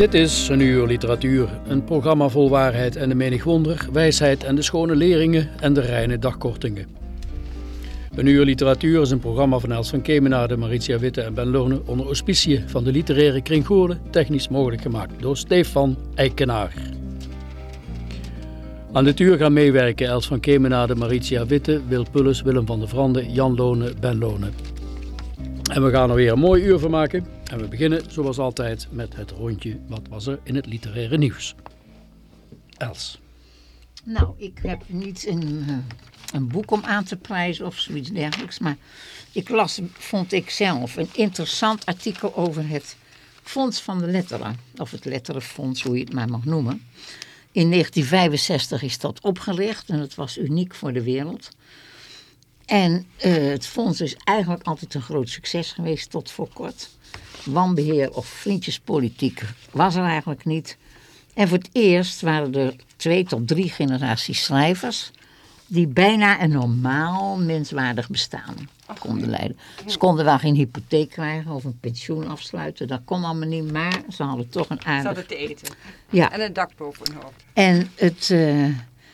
Dit is een uur literatuur, een programma vol waarheid en de menig wonder, wijsheid en de schone leringen en de reine dagkortingen. Een uur literatuur is een programma van Els van Kemenade, Maritia Witte en Ben Lorne onder auspiciën van de literaire kring Goorlen, technisch mogelijk gemaakt door Stefan Eikenaar. Aan dit uur gaan meewerken Els van Kemenade, Maritia Witte, Wil Pulles, Willem van der Vrande, Jan Lone, Ben Lone. En we gaan er weer een mooi uur van maken. En we beginnen zoals altijd met het rondje Wat was er in het literaire nieuws? Els. Nou, ik heb niet een, eh, een boek om aan te prijzen of zoiets dergelijks. Maar ik las, vond ik zelf, een interessant artikel over het Fonds van de Letteren. Of het Letterenfonds, hoe je het maar mag noemen. In 1965 is dat opgericht en het was uniek voor de wereld. En eh, het fonds is eigenlijk altijd een groot succes geweest tot voor kort. Wanbeheer of vriendjespolitiek was er eigenlijk niet. En voor het eerst waren er twee tot drie generaties schrijvers die bijna een normaal menswaardig bestaan konden leiden. Ze konden wel geen hypotheek krijgen of een pensioen afsluiten, dat kon allemaal niet, maar ze hadden toch een Ze aardig... hadden te eten. Ja, En een dak boven hun hoofd. en het, eh,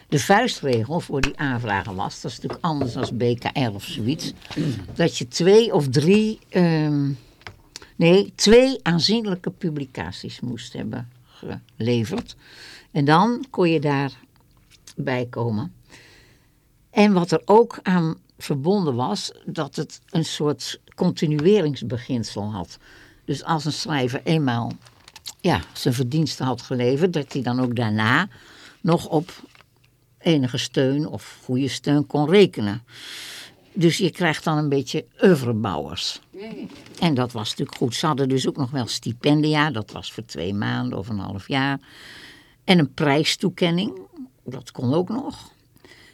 de vuistregel voor die aanvragen was, dat is natuurlijk anders dan BKR of zoiets, dat je twee of drie, ehm, nee, twee aanzienlijke publicaties moest hebben geleverd. En dan kon je daarbij komen. En wat er ook aan verbonden was, dat het een soort continueringsbeginsel had. Dus als een schrijver eenmaal ja, zijn verdiensten had geleverd, dat hij dan ook daarna nog op enige steun of goede steun kon rekenen. Dus je krijgt dan een beetje oeuvrebouwers. En dat was natuurlijk goed. Ze hadden dus ook nog wel stipendia, dat was voor twee maanden of een half jaar. En een prijstoekenning, dat kon ook nog.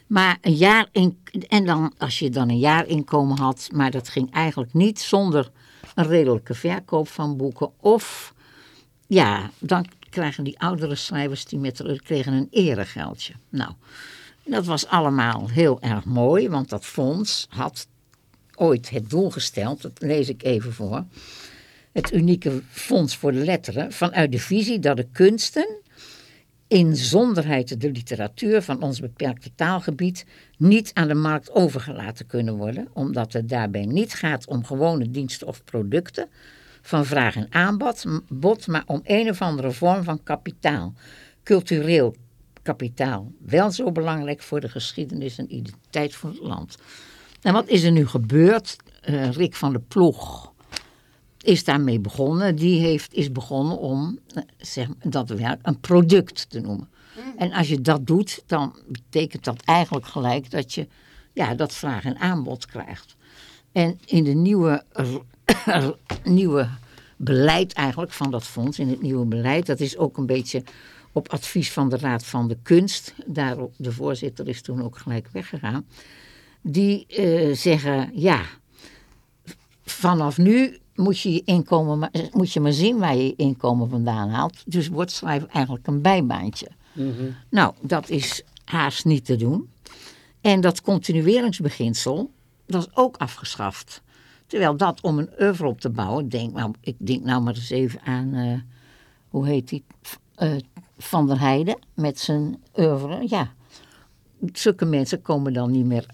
Maar een jaar in, en dan als je dan een jaarinkomen had, maar dat ging eigenlijk niet zonder een redelijke verkoop van boeken. Of ja, dan krijgen die oudere schrijvers die met kregen een eregeldje. Nou, dat was allemaal heel erg mooi, want dat fonds had ooit het doel gesteld, dat lees ik even voor. Het unieke fonds voor de letteren, vanuit de visie dat de kunsten inzonderheid de literatuur van ons beperkte taalgebied niet aan de markt overgelaten kunnen worden, omdat het daarbij niet gaat om gewone diensten of producten van vraag en aanbod, bod, maar om een of andere vorm van kapitaal, cultureel kapitaal, wel zo belangrijk voor de geschiedenis en identiteit van het land. En wat is er nu gebeurd? Eh, Rick van der Ploeg is daarmee begonnen. Die heeft, is begonnen om eh, zeg, dat werk een product te noemen. En als je dat doet, dan betekent dat eigenlijk gelijk dat je ja, dat vraag en aanbod krijgt. En in de nieuwe, nieuwe beleid eigenlijk van dat fonds, in het nieuwe beleid, dat is ook een beetje op advies van de Raad van de Kunst, daarop, de voorzitter is toen ook gelijk weggegaan, die eh, zeggen, ja, vanaf nu moet je je inkomen, maar, moet je maar zien waar je je inkomen vandaan haalt. Dus wordt schrijven eigenlijk een bijbaantje. Nou, dat is haast niet te doen. En dat continueringsbeginsel, dat is ook afgeschaft. Terwijl dat om een oeuvre op te bouwen, denk, nou, ik denk nou maar eens even aan, eh, hoe heet die, Eh, Van der Heijden met zijn oeuvre, ja. zulke mensen komen dan niet meer,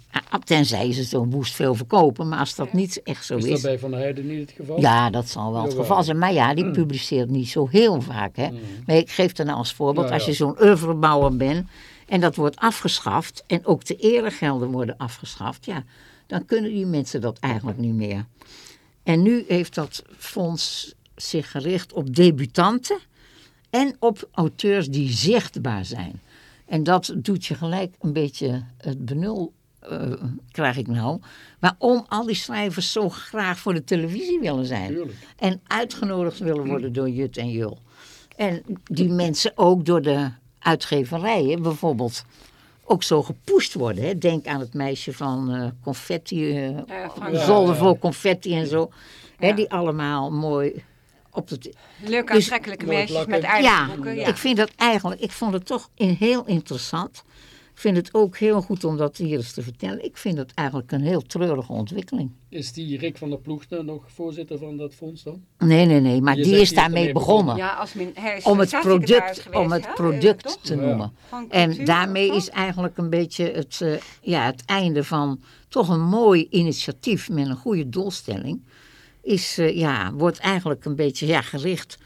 tenzij ze zo'n woest veel verkopen. Maar als dat niet echt zo Is is. dat bij Van der Heijden niet het geval? Ja, dat zal wel het Jawel. geval zijn. Maar ja, die publiceert niet zo heel vaak. Hè. Maar ik geef dan als voorbeeld, Ja, als ja. je zo'n oeuvrebouwer bent en dat wordt afgeschaft en ook de eregelden worden afgeschaft, ja, dan kunnen die mensen dat eigenlijk niet meer. En nu heeft dat fonds zich gericht op debutanten en op auteurs die zichtbaar zijn. En dat doet je gelijk een beetje het benul, eh, krijg ik nou. Waarom al die schrijvers zo graag voor de televisie willen zijn. Tuurlijk. En uitgenodigd willen worden door Jut en Jul. En die mensen ook door de uitgeverijen bijvoorbeeld ook zo gepusht worden. Hè? Denk aan het meisje van eh, confetti, eh Frank. zolder vol confetti en zo. Hè, Ja. die allemaal mooi op de... Leuke, Dus- aantrekkelijke meisjes lakken. met Ja, eigen Ja, ik vind dat eigenlijk, ik vond het toch in- heel interessant. Ik vind het ook heel goed om dat hier eens te vertellen. Ik vind het eigenlijk een heel treurige ontwikkeling. Is die Rick van der Ploegte nog voorzitter van dat fonds dan? Nee, nee, nee, maar Je die is die is daarmee begonnen. Ja, als min, hij is om het product, geweest, om het product te Ja. noemen. En daarmee is eigenlijk een beetje het, eh, ja, het einde van toch een mooi initiatief met een goede doelstelling. Is, eh, ja, wordt eigenlijk een beetje ja, gericht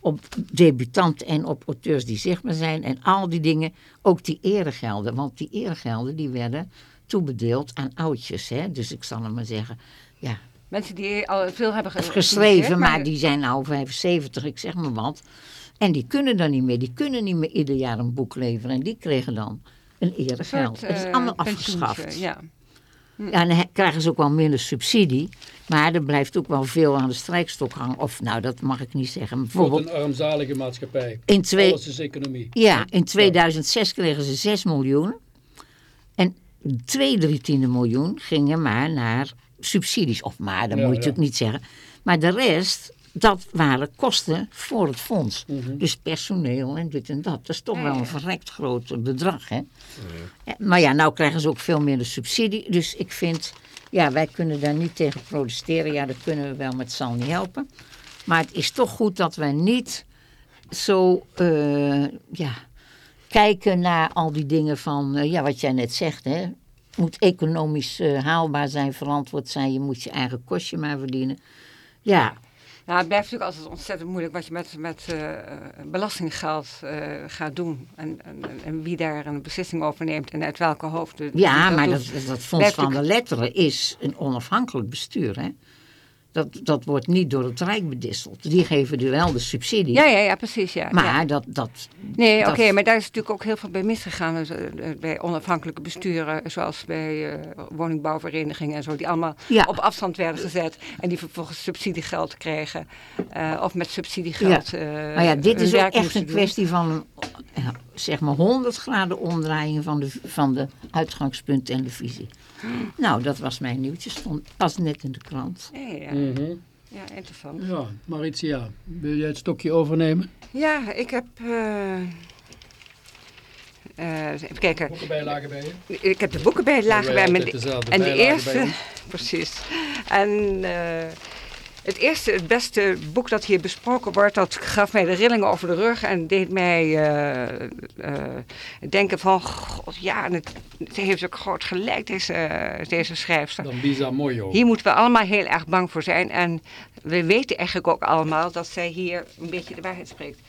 op debutanten en op auteurs die zichtbaar zijn. En al die dingen, ook die eregelden. Want die eregelden die werden toebedeeld aan oudjes. Hè? Dus ik zal het maar zeggen, ja, Mensen die al veel hebben ge- geschreven, maar die zijn nou 75, ik zeg maar wat. En die kunnen dan niet meer. Die kunnen niet meer ieder jaar een boek leveren. En die kregen dan een eregeld. Het is eh, allemaal afgeschaft. Ja. Ja. dan krijgen ze ook wel minder subsidie. Maar er blijft ook wel veel aan de strijkstok hangen. Of nou, dat mag ik niet zeggen. Voor Bijvoorbeeld een armzalige maatschappij. in, twee, Alles is economie. ja, in 2006 kregen ze 6 miljoen. En twee drie tiende miljoen gingen maar naar subsidies. Of maar, dat Ja, moet je ja. natuurlijk niet zeggen. Maar de rest, dat waren kosten voor het fonds. Mhm. Dus personeel en dit en dat. Dat is toch Ja, wel een verrekt groot bedrag, hè. Maar ja, nou krijgen ze ook veel minder subsidie. Dus ik vind, ja, wij kunnen daar niet tegen protesteren. Ja, dat kunnen we wel, maar het zal niet helpen. Maar het is toch goed dat wij niet zo, eh, ja, kijken naar al die dingen van, eh, ja, wat jij net zegt, hè. Het moet economisch eh, haalbaar zijn, verantwoord zijn. Je moet je eigen kostje maar verdienen. Ja, Nou, het blijft natuurlijk altijd ontzettend moeilijk wat je met, met eh, belastinggeld eh, gaat doen. En, en, en wie daar een beslissing over neemt en uit welke hoofden. ja maar doet. dat, dat Fonds van de Letteren is een onafhankelijk bestuur, hè. Dat, dat wordt niet door het Rijk bedisseld. Die geven er wel de subsidie. Ja, ja, ja, precies. Ja. Maar ja. dat, dat, Nee, oké, maar daar is natuurlijk ook heel veel bij misgegaan. Dus, eh, bij onafhankelijke besturen, zoals bij eh, woningbouwverenigingen en zo, die allemaal Ja. op afstand werden gezet en die vervolgens subsidiegeld kregen. eh, of met subsidiegeld. eh maar ja, dit is ook echt een kwestie van ja, zeg maar 100 graden omdraaiing van de, van de uitgangspunt en de visie. Nou, dat was mijn nieuwtje. Stond pas net in de krant. Ja, ja, Mhm. ja, interessant. Ja, Maritia, wil jij het stokje overnemen? Ja, ik heb. eh, eh, even kijken. Boekenbijlagen bij je? Ik heb de boeken bij lagen bij me. En de eerste, precies. En eh, het eerste, het beste boek dat hier besproken wordt, dat gaf mij de rillingen over de rug en deed mij eh, eh, denken van, god ja, en het, het heeft ook groot gelijk, deze, deze schrijfster. Dan Bisa Moyo. Hier moeten we allemaal heel erg bang voor zijn. En we weten eigenlijk ook allemaal dat zij hier een beetje de waarheid spreekt.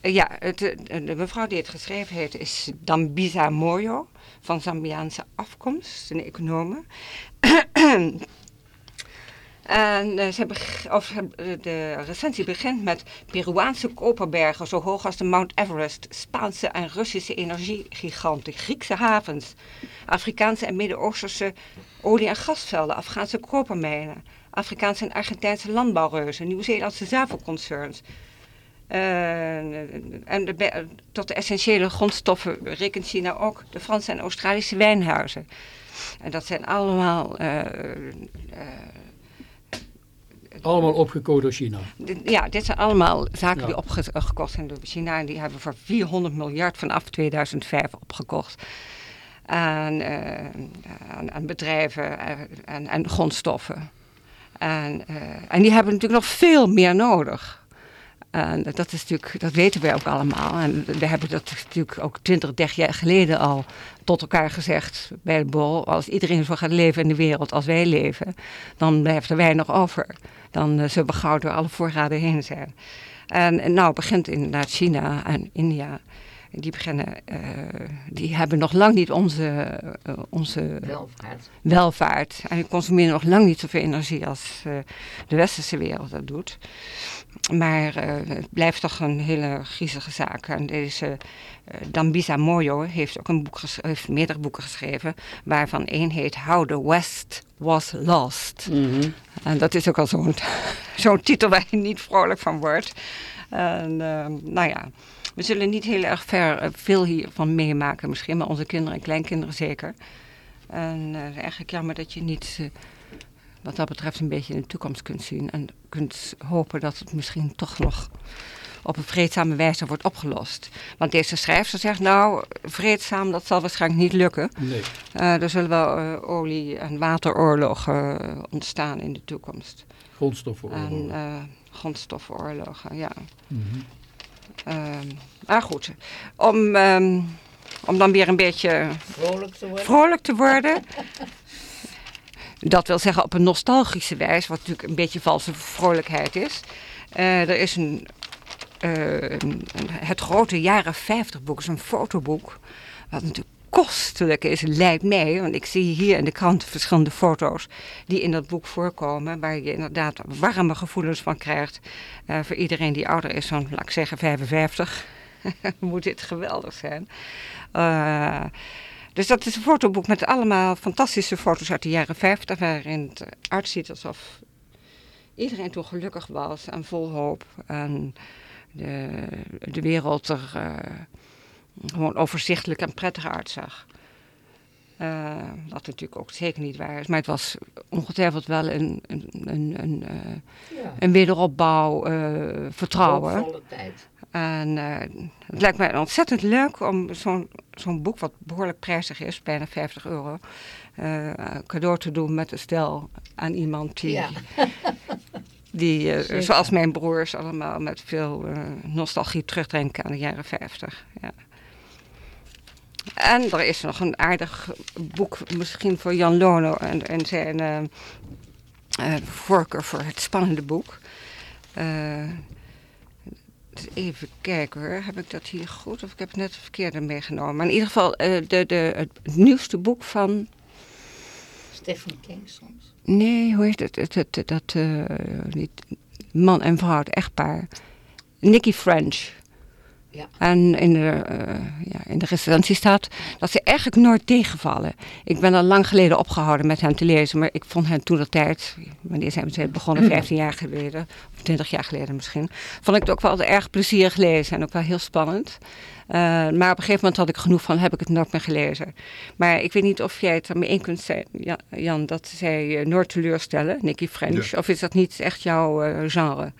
Eh, Ja, het, de mevrouw die het geschreven heeft is Dambisa Moyo, van Zambiaanse afkomst, een econome. En eh, ze of, eh, de recensie begint met Peruaanse koperbergen zo hoog als de Mount Everest, Spaanse en Russische energiegiganten, Griekse havens, Afrikaanse en Midden-Oosterse olie- en gasvelden, Afghaanse kopermijnen, Afrikaanse en Argentijnse landbouwreuzen, Nieuw-Zeelandse zuivelconcerns. Eh, en tot de essentiële grondstoffen rekent China ook de Franse en Australische wijnhuizen. En dat zijn allemaal Allemaal opgekocht door China. Ja, dit zijn allemaal zaken Ja. die opgekocht zijn door China. En die hebben voor 400 miljard vanaf 2005 opgekocht. Aan, eh, aan, aan bedrijven eh, en, en grondstoffen. En, eh, en die hebben natuurlijk nog veel meer nodig. En dat, is natuurlijk, dat weten wij ook allemaal. En we hebben dat natuurlijk ook 20, 30 jaar geleden al tot elkaar gezegd bij de bol. Als iedereen zo gaat leven in de wereld als wij leven, dan blijft er weinig over. Dan uh, zullen we gauw door alle voorraden heen zijn. En, en nou begint inderdaad China en India die beginnen, uh, die hebben nog lang niet onze, uh, onze welvaart. welvaart. En die consumeren nog lang niet zoveel energie als uh, de westerse wereld dat doet. Maar het blijft toch een hele griezige zaak. En deze Dambisa Moyo heeft ook een boek heeft meerdere boeken geschreven, waarvan één heet How the West Was Lost. Mm -hmm. En dat is ook al zo'n zo'n titel waar je niet vrolijk van wordt. En nou ja we zullen niet heel erg ver, uh, veel hiervan meemaken misschien, maar onze kinderen en kleinkinderen zeker. En uh, eigenlijk jammer dat je niet, uh, wat dat betreft, een beetje in de toekomst kunt zien. En kunt hopen dat het misschien toch nog op een vreedzame wijze wordt opgelost. Want deze schrijfster zegt, nou, vreedzaam, dat zal waarschijnlijk niet lukken. Nee. er zullen wel olie- en wateroorlogen ontstaan in de toekomst. Grondstoffenoorlogen. En grondstoffenoorlogen, ja. Mm -hmm. Uh, maar goed, om, um, om dan weer een beetje vrolijk te worden. Vrolijk te worden. dat wil zeggen op een nostalgische wijze, wat natuurlijk een beetje valse vrolijkheid is. Uh, er is een, uh, een, het grote jaren 50 boek, is een fotoboek. Wat natuurlijk kostelijk is, lijkt mij. Want ik zie hier in de krant verschillende foto's die in dat boek voorkomen. Waar je inderdaad warme gevoelens van krijgt. Uh, voor iedereen die ouder is dan, laat ik zeggen, 55. Moet dit geweldig zijn. Uh, dus dat is een fotoboek met allemaal fantastische foto's uit de jaren 50. Waarin het uitziet alsof iedereen toen gelukkig was en vol hoop. En de, de wereld er... Uh, gewoon overzichtelijk en prettig uitzag. Uh, wat natuurlijk ook zeker niet waar is. Maar het was ongetwijfeld wel een, een, een, een, uh, ja. een wederopbouw, uh, vertrouwen. tijd. En het lijkt mij ontzettend leuk om zo'n zo'n boek, wat behoorlijk prijzig is, bijna 50 euro, cadeau te doen met een stel aan iemand die... Ja. die, zoals mijn broers, allemaal met veel nostalgie terugdenken aan de jaren 50. Ja. En er is nog een aardig boek, misschien voor Jan Lono en, en zijn uh, uh, voorkeur voor het spannende boek. Uh, even kijken hoor, heb ik dat hier goed of ik heb het net het verkeerde meegenomen. Maar in ieder geval de, de, het nieuwste boek van... Stephen King soms? Nee, hoe heet het? het dat niet, man en vrouw, het echtpaar. Nicky French. Ja. En in de, uh, ja, in de recensie staat dat ze eigenlijk nooit tegenvallen. Ik ben al lang geleden opgehouden met hen te lezen, maar ik vond hen toen de tijd, wanneer zijn we begonnen, 15 jaar geleden, of 20 jaar geleden misschien, vond ik het ook wel erg plezierig lezen en ook wel heel spannend. Uh, maar op een gegeven moment had ik genoeg van, heb ik het nooit meer gelezen. Maar ik weet niet of jij het ermee eens kunt zijn, Jan, dat zij uh, nooit teleurstellen, Nicky French. Ja. Of is dat niet echt jouw genre?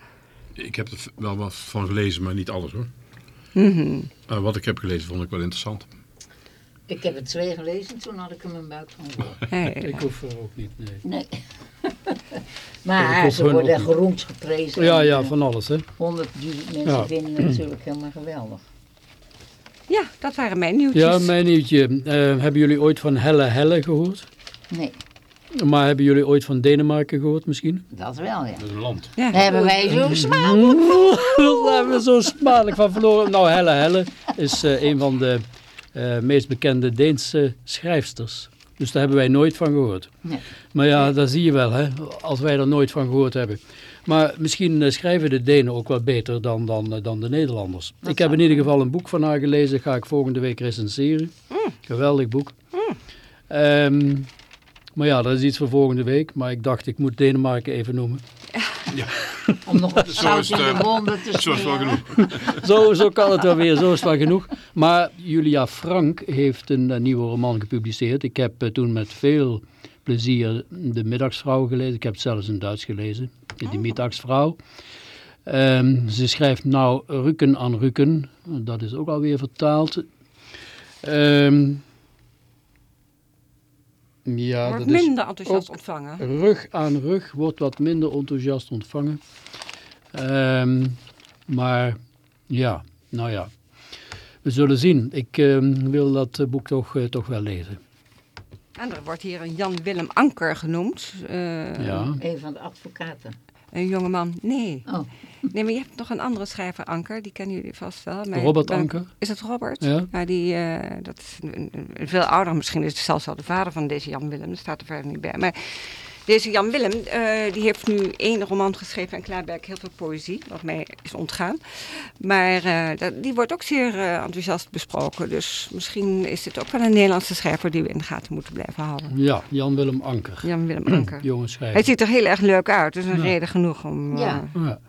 Ik heb er wel wat van gelezen, maar niet alles hoor. Mm -hmm. uh, wat ik heb gelezen vond ik wel interessant. Ik heb het twee gelezen, toen had ik hem een buik van gehoord. Hey. ik hoef er ook niet, nee. nee. maar ja, ze worden geroemd, geprezen. Ja, ja, van alles hè. Honderdduizend mensen ja. vinden het natuurlijk helemaal geweldig. Ja, dat waren mijn nieuwtjes. Ja, mijn nieuwtje. Uh, hebben jullie ooit van Helle Helle gehoord? Nee. Maar hebben jullie ooit van Denemarken gehoord misschien? Dat wel, ja. Dat is een land. Ja. Daar hebben wij zo smakelijk van Daar hebben we zo smakelijk van verloren. Nou, Helle Helle is uh, een van de uh, meest bekende Deense schrijfsters. Dus daar hebben wij nooit van gehoord. Nee. Maar ja, dat zie je wel, hè, als wij er nooit van gehoord hebben. Maar misschien uh, schrijven de Denen ook wel beter dan, dan, dan de Nederlanders. Dat ik heb in ieder geval een boek van haar gelezen. Ga ik volgende week recenseren. Mm. Geweldig boek. Mm. Um, maar ja, dat is iets voor volgende week. Maar ik dacht, ik moet Denemarken even noemen. Ja. Om nog wat zout in de wonden te Zo is wel genoeg. zo, zo kan het wel weer, zo is het wel genoeg. Maar Julia Frank heeft een, een nieuwe roman gepubliceerd. Ik heb uh, toen met veel plezier De Middagsvrouw gelezen. Ik heb het zelfs in Duits gelezen. De Middagsvrouw. Um, ze schrijft nou Rukken aan Rukken. Dat is ook alweer vertaald. Um, ja, wordt dat is minder enthousiast ontvangen. Rug aan rug wordt wat minder enthousiast ontvangen. Um, Maar ja, nou ja. We zullen zien. Ik eh, wil dat eh, boek toch, eh, toch wel lezen. En er wordt hier een Jan Willem Anker genoemd. Eh, Ja. Een van de advocaten. Een jongeman. Nee. Oh, Nee, maar je hebt nog een andere schrijver, Anker. Die kennen jullie vast wel. Maar Robert ben- Anker? Is het Robert? Ja. die, eh, dat is een, een- een veel ouder. Misschien is het zelfs wel de vader van deze Jan Willem. Dat staat er verder niet bij. Maar deze Jan Willem, eh, die heeft nu één roman geschreven. En klaarblijk heel veel poëzie, wat mij is ontgaan. Maar eh, dat, die wordt ook zeer eh, enthousiast besproken. Dus misschien is dit ook wel een Nederlandse schrijver die we in de gaten moeten blijven houden. Ja, Jan-Willem Anker. Jan Willem Anker. Jonge Hij schrijver. ziet er heel erg leuk uit. Dus een Ja. reden genoeg om... Ja. eh, Ja.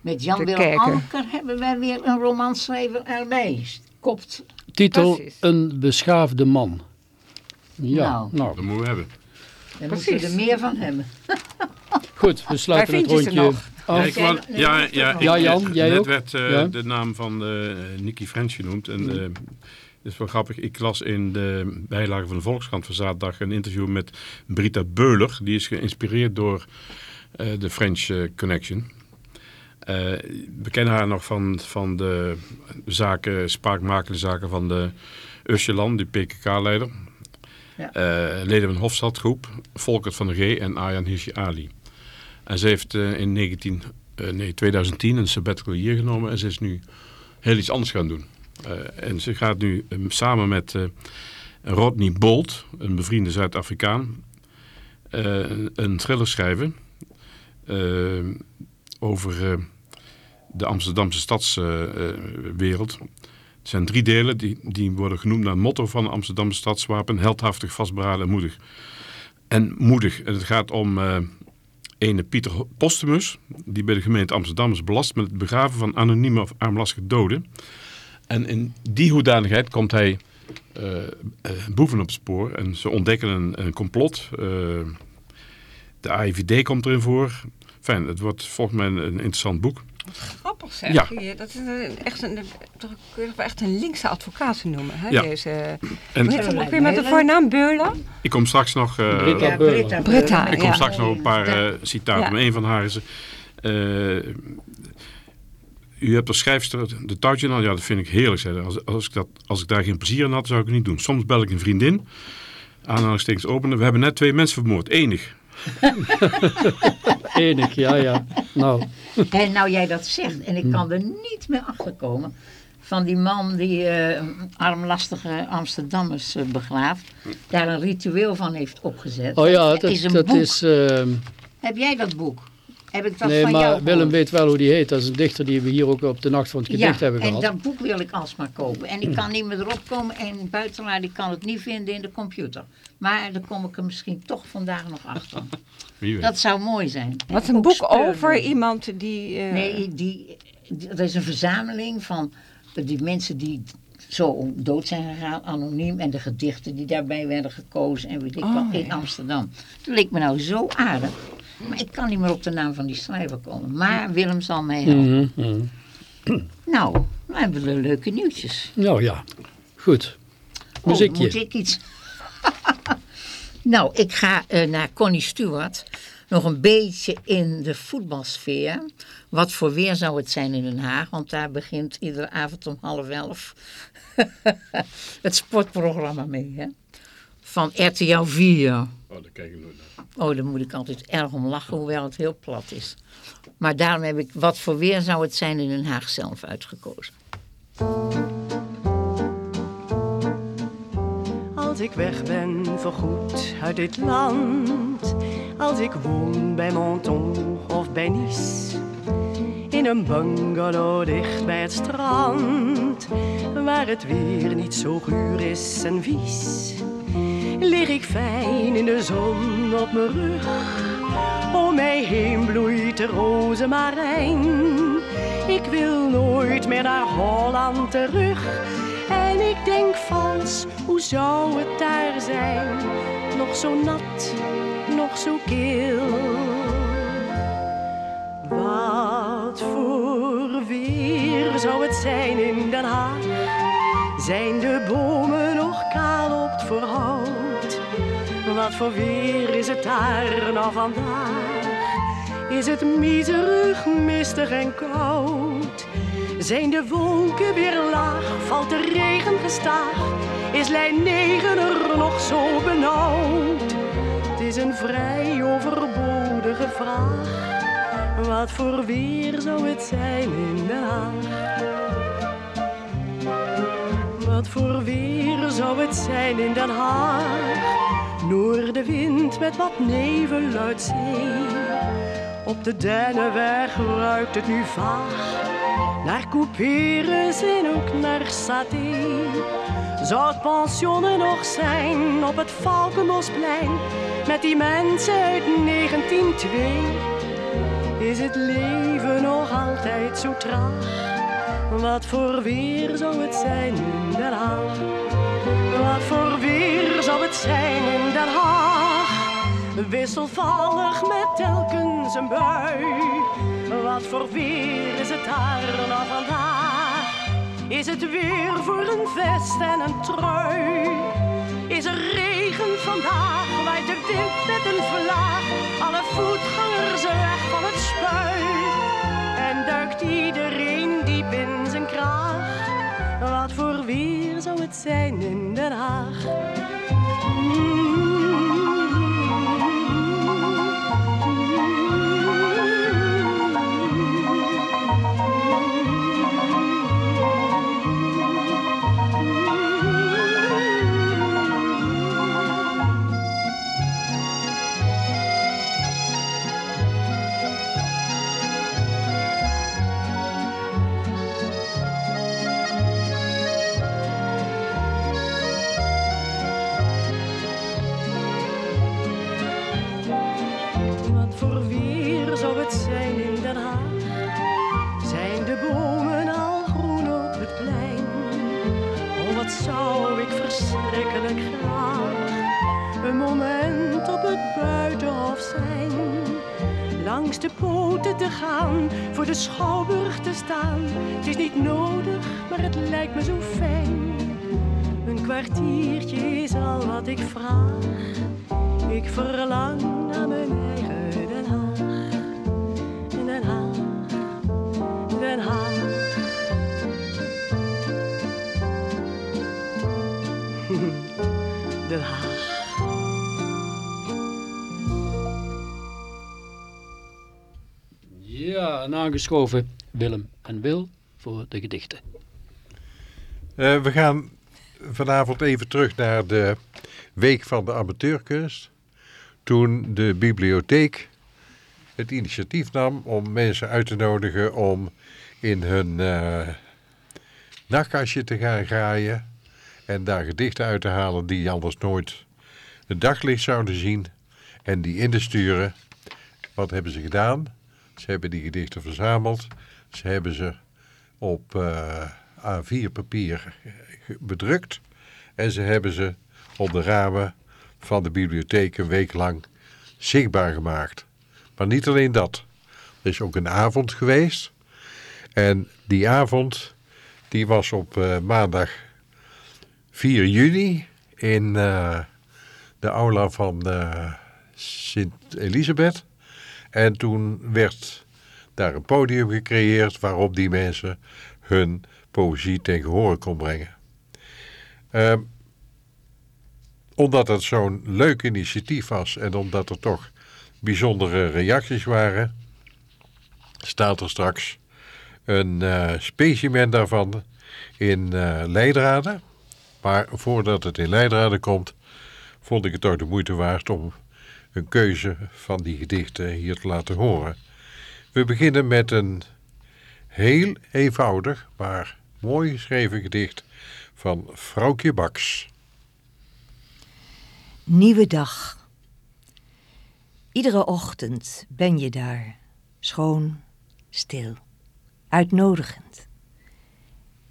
met Jan Willem kijken. Anker hebben wij weer een romanschrijver erbij. Kopt. Titel Precies. Een beschaafde man. Ja, Nou. nou, Dat moeten we hebben. Precies. moeten we er meer van hebben. goed. We sluiten het rondje af. ik wou- Nee, ja, ja, ik-. Ja, Jan, jij net ook? werd eh, Ja. de naam van eh Nicky French genoemd. En eh dat is wel grappig. Ik las in de bijlage van de Volkskrant van zaterdag een interview met Brita Beuler. Die is geïnspireerd door eh, de French eh, Connection. Eh, we kennen haar nog van, van de zaken, spraakmakende zaken van de Öcalan, die PKK-leider. Eh, leden van Hofstadgroep, Volkert van der G en Arjan Hirsi Ali. En ze heeft eh, in 19, eh, nee, 2010 een sabbatical year genomen en ze is nu heel iets anders gaan doen. En ze gaat nu eh, samen met Rodney Bolt, een bevriende Zuid-Afrikaan, een thriller schrijven over de Amsterdamse stadswereld. Het zijn drie delen die, die worden genoemd naar het motto van Amsterdamse stadswapen. Heldhaftig, vastberaden en moedig. En moedig. En het gaat om eh ene Pieter Postumus, die bij de gemeente Amsterdam is belast met het begraven van anonieme of armlastige doden. En in die hoedanigheid komt hij boeven op spoor en ze ontdekken een, een complot. De AIVD komt erin voor. Fijn, het wordt volgens mij een, interessant boek. Grappig zeg. Ja. Je, Dat is een, echt een, toch, kun je toch wel echt een linkse advocaat noemen, hè? Ja. Deze, En hoe heet ze ook weer met de voornaam? Beula? ik kom straks nog... eh, Britta Ja. Britta Britta. Ik kom Ja. straks nog een paar eh, citaten. Ja. Maar een van haar is... eh, u hebt als schrijfster de touwtje aan. Ja, dat vind ik heerlijk. Als, als, ik dat, als ik daar geen plezier in had, zou ik het niet doen. Soms bel ik een vriendin. Aanhalingstekens openen. We hebben net twee mensen vermoord. Enig. Enig, ja, ja. Nou, En nou jij dat zegt, en ik kan er niet meer achter komen van die man die eh, armlastige Amsterdammers eh, begraaft, daar een ritueel van heeft opgezet. oh ja, dat, is een dat boek. is... ehm, Heb jij dat boek? Heb ik dat nee, van jou maar Willem gehoord? weet wel hoe die heet. Dat is een dichter die we hier ook op de Nacht van het Gedicht ja, hebben en gehad. dat boek wil ik alsmaar kopen. En ik kan niet meer erop komen en een buitenaar die kan het niet vinden in de computer. Maar dan kom ik er misschien toch vandaag nog achter. Wie weet. Dat zou mooi zijn. Wat En een boek speuren. over iemand die... eh, Nee, die, die- er is een verzameling van die mensen die zo dood zijn gegaan, anoniem. En de gedichten die daarbij werden gekozen en weet ik Oh, wat, in ja. Amsterdam. Dat leek me nou zo aardig. Maar ik kan niet meer op de naam van die schrijver komen. Maar Willem zal mij helpen. Mhm, mhm. Nou, dan hebben we leuke nieuwtjes. Nou ja, goed. Oh, Muziekje. moet ik iets? nou, ik ga eh, naar Connie Stewart. Nog een beetje in de voetbalsfeer. Wat voor weer zou het zijn in Den Haag? Want daar begint iedere avond om half elf het sportprogramma mee. Hè? Van RTL 4. Oh, daar kijk ik nooit naar. Oh, daar moet ik altijd erg om lachen, hoewel het heel plat is. Maar daarom heb ik wat voor weer zou het zijn in Den Haag zelf uitgekozen. Als ik weg ben voorgoed uit dit land, als ik woon bij Menton of bij Nice, in een bungalow dicht bij het strand, waar het weer niet zo guur is en vies, lig ik fijn in de zon op mijn rug. Om mij heen bloeit de rozemarijn. Ik wil nooit meer naar Holland terug. En ik denk vals, hoe zou het daar zijn? Nog zo nat, nog zo kil. Wat voor weer zou het zijn in Den Haag? Zijn de bomen Wat voor weer is het daar nou vandaag? Is het miserig, mistig en koud? Zijn de wolken weer laag? Valt de regen gestaag? Is lijn 9 er nog zo benauwd? Het is een vrij overbodige vraag. Wat voor weer zou het zijn in Den Haag? Wat voor weer zou het zijn in Den Haag? Noordenwind met wat nevel uit zee. Op de Dennenweg ruikt het nu vaag. Naar couperus en ook naar saté. Zou het pensionen nog zijn op het Valkenbosplein? Met die mensen uit 1902 is het leven nog altijd zo traag. Wat voor weer zou het zijn in Den? Wat voor weer zou het zijn in Den Haag? Wisselvallig met telkens een bui. Wat voor weer is het daar nou vandaag? Is het weer voor een vest en een trui? Is er regen vandaag? Waait de wind met een vlaag? Alle voetgangers weg van het spui. En duikt iedereen diep in zijn kraag. Wat voor weer zou het zijn in Den Haag? Wat de poten te gaan, voor de schouwburg te staan. Het is niet nodig, maar het lijkt me zo fijn. Een kwartiertje is al wat ik vraag. Ik verlang naar mijn eigen Den Haag. Den Haag, Den Haag. Den Haag. En aangeschoven Willem en Wil voor de gedichten. Eh, we gaan vanavond even terug naar de Week van de Amateurkunst. Toen de bibliotheek het initiatief nam om mensen uit te nodigen om in hun eh nachtkastje te gaan graaien. En daar gedichten uit te halen die anders nooit het daglicht zouden zien. En die in te sturen. Wat hebben ze gedaan? Ze hebben die gedichten verzameld. Ze hebben ze op eh, A4 papier bedrukt. En ze hebben ze op de ramen van de bibliotheek een week lang zichtbaar gemaakt. Maar niet alleen dat. Er is ook een avond geweest. En die avond die was op eh, maandag 4 juni in eh, de aula van Sint-Elisabeth. En toen werd daar een podium gecreëerd waarop die mensen hun poëzie ten gehore kon brengen. Ehm, omdat het zo'n leuk initiatief was en omdat er toch bijzondere reacties waren, staat er straks een eh, specimen daarvan in eh Leidraden. Maar voordat het in Leidraden komt, vond ik het toch de moeite waard om een keuze van die gedichten hier te laten horen. We beginnen met een heel eenvoudig, maar mooi geschreven gedicht van Vrouwtje Baks. Nieuwe dag. Iedere ochtend ben je daar, schoon, stil, uitnodigend.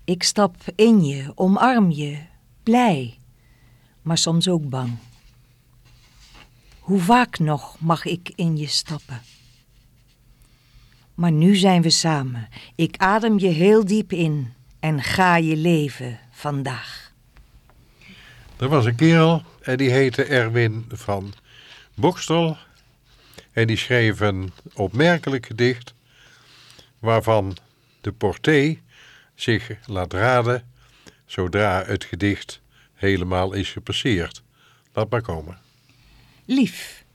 Ik stap in je, omarm je, blij, maar soms ook bang. Hoe vaak nog mag ik in je stappen? Maar nu zijn we samen. Ik adem je heel diep in en ga je leven vandaag. Er was een kerel en die heette Erwin van Bokstel. En die schreef een opmerkelijk gedicht waarvan de porté zich laat raden zodra het gedicht helemaal is gepasseerd. Laat maar komen. Lief,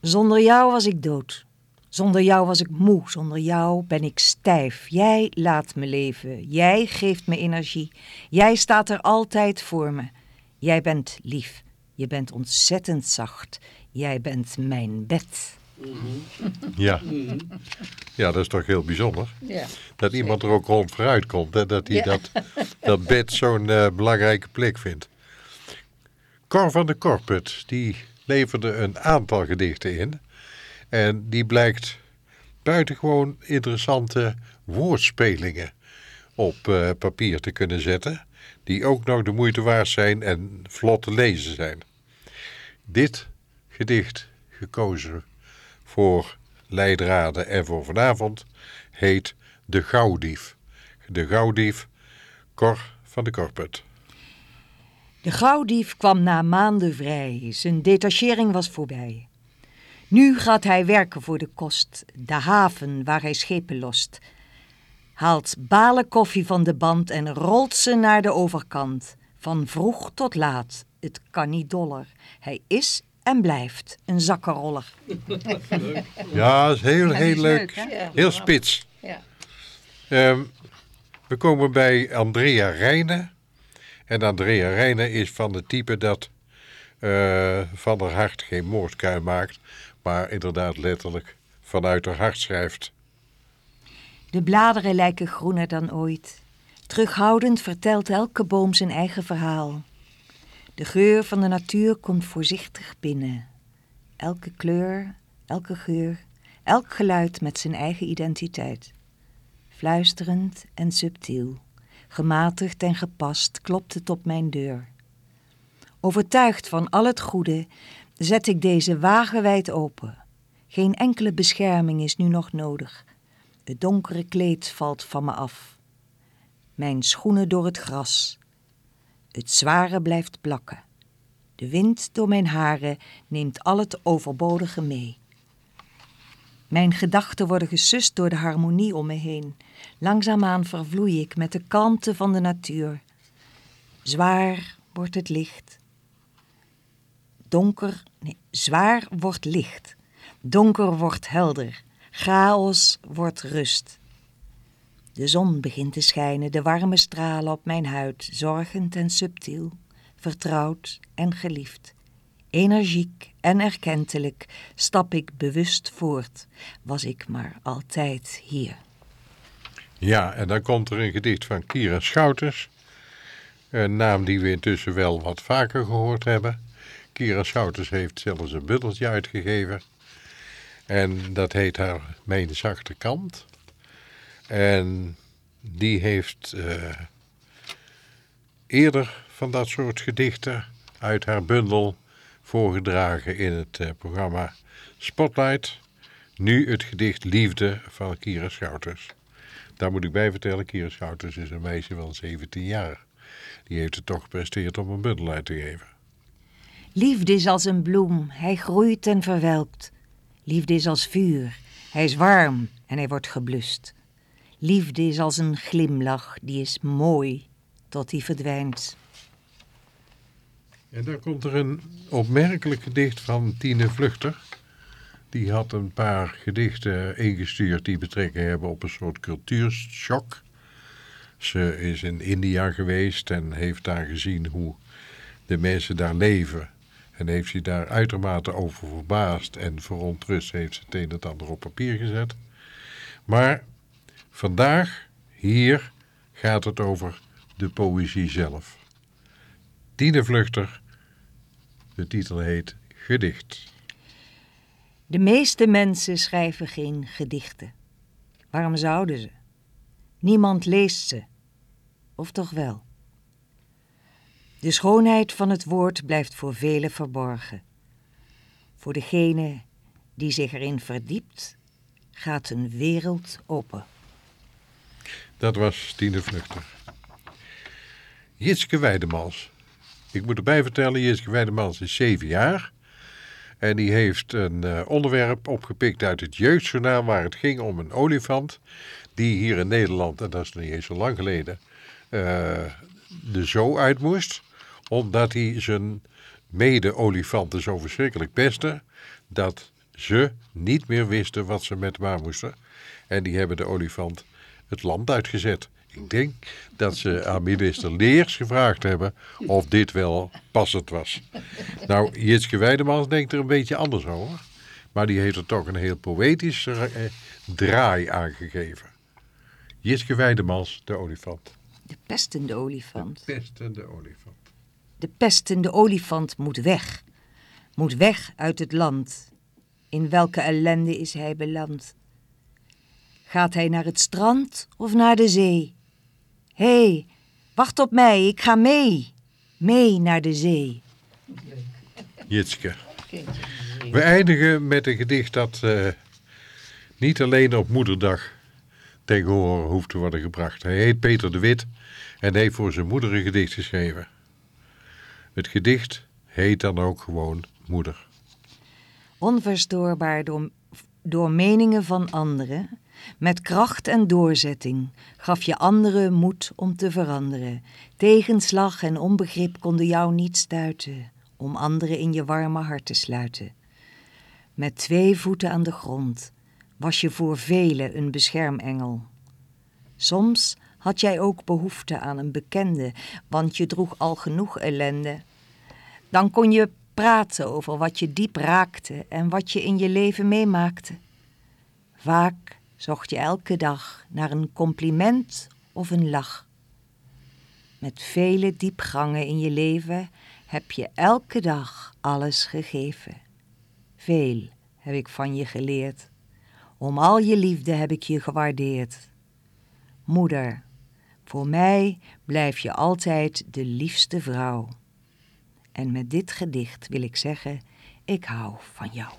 zonder jou was ik dood. Zonder jou was ik moe, zonder jou ben ik stijf. Jij laat me leven, jij geeft me energie. Jij staat er altijd voor me. Jij bent lief, je bent ontzettend zacht. Jij bent mijn bed. Ja. ja, dat is toch heel bijzonder. Ja. Dat iemand er ook rond vooruit komt. Hè? Dat hij Ja. dat, dat bed zo'n eh, belangrijke plek vindt. Cor van de Korput, die leverde een aantal gedichten in. En die blijkt buitengewoon interessante woordspelingen op eh, papier te kunnen zetten. Die ook nog de moeite waard zijn en vlot te lezen zijn. Dit gedicht, gekozen voor leidraden en voor vanavond, heet De Gauwdief. De Gauwdief, Cor van de Korput. De gauwdief kwam na maanden vrij, zijn detachering was voorbij. Nu gaat hij werken voor de kost, de haven waar hij schepen lost. Haalt balen koffie van de band en rolt ze naar de overkant. Van vroeg tot laat, het kan niet doller. Hij is en blijft een zakkenroller. Ja, dat is heel, heel is leuk. leuk, heel spits. Ja. Ehm, we komen bij Andrea Rijnen. En Andrea Rijnen is van het type dat eh, van haar hart geen moordkuil maakt. Maar inderdaad letterlijk vanuit haar hart schrijft. De bladeren lijken groener dan ooit. Terughoudend vertelt elke boom zijn eigen verhaal. De geur van de natuur komt voorzichtig binnen. Elke kleur, elke geur, elk geluid met zijn eigen identiteit. Fluisterend en subtiel, gematigd en gepast klopt het op mijn deur. Overtuigd van al het goede zet ik deze wagenwijd open. Geen enkele bescherming is nu nog nodig. Het donkere kleed valt van me af. Mijn schoenen door het gras. Het zware blijft plakken. De wind door mijn haren neemt al het overbodige mee. Mijn gedachten worden gesust door de harmonie om me heen. Langzaamaan vervloei ik met de kalmte van de natuur. Zwaar wordt het licht. Donker, nee, zwaar wordt licht. Donker wordt helder. Chaos wordt rust. De zon begint te schijnen, de warme stralen op mijn huid, zorgend en subtiel, vertrouwd en geliefd. Energiek en erkentelijk stap ik bewust voort, was ik maar altijd hier. Ja, en dan komt er een gedicht van Kira Schouters. Een naam die we intussen wel wat vaker gehoord hebben. Kira Schouters heeft zelfs een bundeltje uitgegeven. En dat heet haar Mijn Zachte Kant. En die heeft eh, eerder van dat soort gedichten uit haar bundel voorgedragen in het eh, programma Spotlight. Nu het gedicht Liefde van Kira Schouters. Daar moet ik bij vertellen, Kira Schouters is een meisje van 17 jaar. Die heeft het toch gepresteerd om een bundel uit te geven. Liefde is als een bloem, hij groeit en verwelkt. Liefde is als vuur, hij is warm en hij wordt geblust. Liefde is als een glimlach, die is mooi tot die verdwijnt. En dan komt er een opmerkelijk gedicht van Tine Vluchter. Die had een paar gedichten ingestuurd die betrekking hebben op een soort cultuurshock. Ze is in India geweest en heeft daar gezien hoe de mensen daar leven. En heeft zich daar uitermate over verbaasd en verontrust heeft ze het een en ander op papier gezet. Maar vandaag, hier, gaat het over de poëzie zelf. Tine Vluchter, de titel heet Gedicht. De meeste mensen schrijven geen gedichten. Waarom zouden ze? Niemand leest ze. Of toch wel? De schoonheid van het woord blijft voor velen verborgen. Voor degene die zich erin verdiept, gaat een wereld open. Dat was Tine Vluchter. Jitske Weidemans. Ik moet erbij vertellen, Jitske Weidemans is zeven jaar. En die heeft een eh, onderwerp opgepikt uit het jeugdjournaal waar het ging om een olifant die hier in Nederland, en dat is niet eens zo lang geleden, eh, de zoo uit moest. Omdat hij zijn mede-olifanten zo verschrikkelijk pestte dat ze niet meer wisten wat ze met hem moesten. En die hebben de olifant het land uitgezet. Ik denk dat ze aan minister Leers gevraagd hebben of dit wel passend was. Nou, Jitske Weidemans denkt er een beetje anders over. Maar die heeft er toch een heel poëtische eh, draai aangegeven. Jitske Weidemans, de olifant. De pestende olifant. Pestende olifant. De pestende olifant moet weg. Moet weg uit het land. In welke ellende is hij beland? Gaat hij naar het strand of naar de zee? Hé, hey, wacht op mij, ik ga mee. Mee naar de zee. Jitske. We eindigen met een gedicht dat eh, niet alleen op moederdag tegen horen hoeft te worden gebracht. Hij heet Peter de Wit en heeft voor zijn moeder een gedicht geschreven. Het gedicht heet dan ook gewoon Moeder. Onverstoorbaar door, door meningen van anderen, met kracht en doorzetting gaf je anderen moed om te veranderen. Tegenslag en onbegrip konden jou niet stuiten om anderen in je warme hart te sluiten. Met twee voeten aan de grond was je voor velen een beschermengel. Soms had jij ook behoefte aan een bekende, want je droeg al genoeg ellende. Dan kon je praten over wat je diep raakte en wat je in je leven meemaakte. Vaak zocht je elke dag naar een compliment of een lach. Met vele diepgangen in je leven heb je elke dag alles gegeven. Veel heb ik van je geleerd. Om al je liefde heb ik je gewaardeerd. Moeder, voor mij blijf je altijd de liefste vrouw. En met dit gedicht wil ik zeggen, ik hou van jou.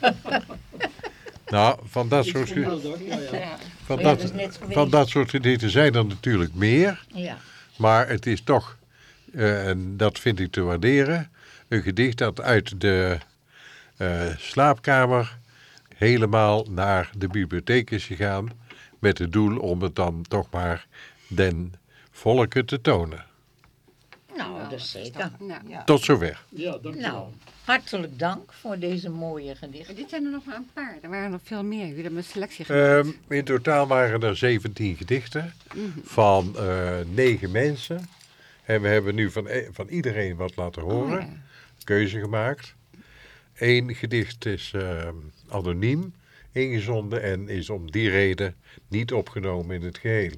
Nou, van dat soort, van dat, van dat soort gedichten zijn er natuurlijk meer. Ja. Maar het is toch, eh, en dat vind ik te waarderen, een gedicht dat uit de eh, slaapkamer helemaal naar de bibliotheek is gegaan. Met het doel om het dan toch maar den volken te tonen. Nou, dat is zeker. Nou, Tot zover. Ja, dank Nou, hartelijk dank voor deze mooie gedichten. dit zijn er nog maar een paar. Er waren nog veel meer. Jullie hebben een selectie gemaakt. Ehm, in totaal waren er 17 gedichten van eh, negen mensen. En we hebben nu van, e- van iedereen wat laten horen. ja. Keuze gemaakt. Eén gedicht is ehm, anoniem ingezonden en is om die reden niet opgenomen in het geheel.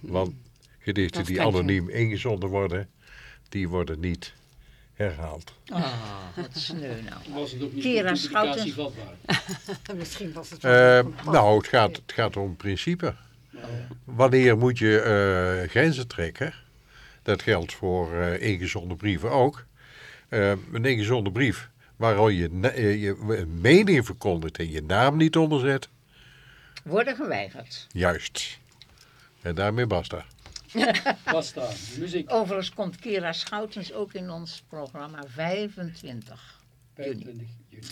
Want gedichten Dat die anoniem ingezonden worden, die worden niet herhaald. Ah, wat sneu nou. Was het ook niet Schouten. vatbaar? Misschien was het Eh, nou, het gaat, het gaat om principe. Wanneer moet je eh, grenzen trekken? Dat geldt voor eh ingezonden brieven ook. Eh, een ingezonden brief waarin je, je een mening verkondigt en je naam niet onderzet. Worden geweigerd. Juist. En daarmee basta. Basta, muziek. Overigens komt Kira Schoutens ook in ons programma 25. 25 juni.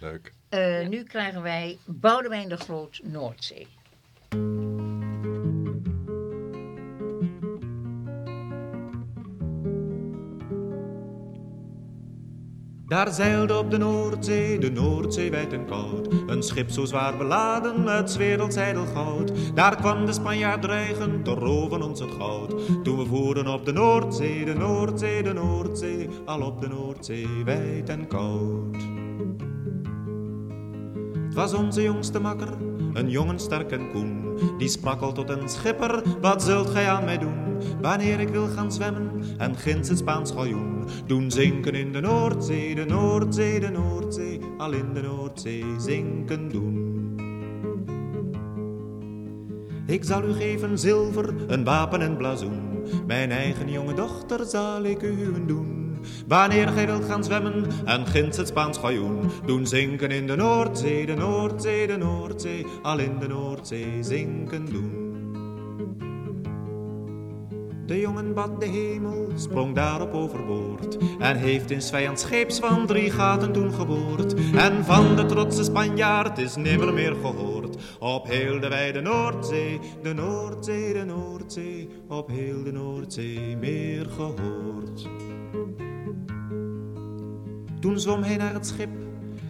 Leuk. Eh, Nu krijgen wij Boudewijn de Groot Noordzee. Daar zeilde op de Noordzee, de Noordzee wijd en koud. Een schip zo zwaar beladen met werelds goud. Daar kwam de Spanjaard dreigen te roven ons het goud. Toen we voeren op de Noordzee, de Noordzee, de Noordzee. Al op de Noordzee wijd en koud. Het was onze jongste makker, een jongen sterk en koen. Die sprak tot een schipper, wat zult gij aan mij doen? Wanneer ik wil gaan zwemmen en ginds het Spaans galjoen. Doen zinken in de Noordzee, de Noordzee, de Noordzee. Al in de Noordzee zinken doen. Ik zal u geven zilver, een wapen en blazoen. Mijn eigen jonge dochter zal ik u doen. Wanneer gij wilt gaan zwemmen en ginds het Spaans galjoen. Doen zinken in de Noordzee, de Noordzee, de Noordzee. Al in de Noordzee zinken doen. De jongen bad de hemel, sprong daarop overboord. En heeft in vijand scheeps van drie gaten toen geboord. En van de trotse Spanjaard is nimmer meer gehoord. Op heel de wijde Noordzee, de Noordzee, de Noordzee. Op heel de Noordzee meer gehoord. Toen zwom hij naar het schip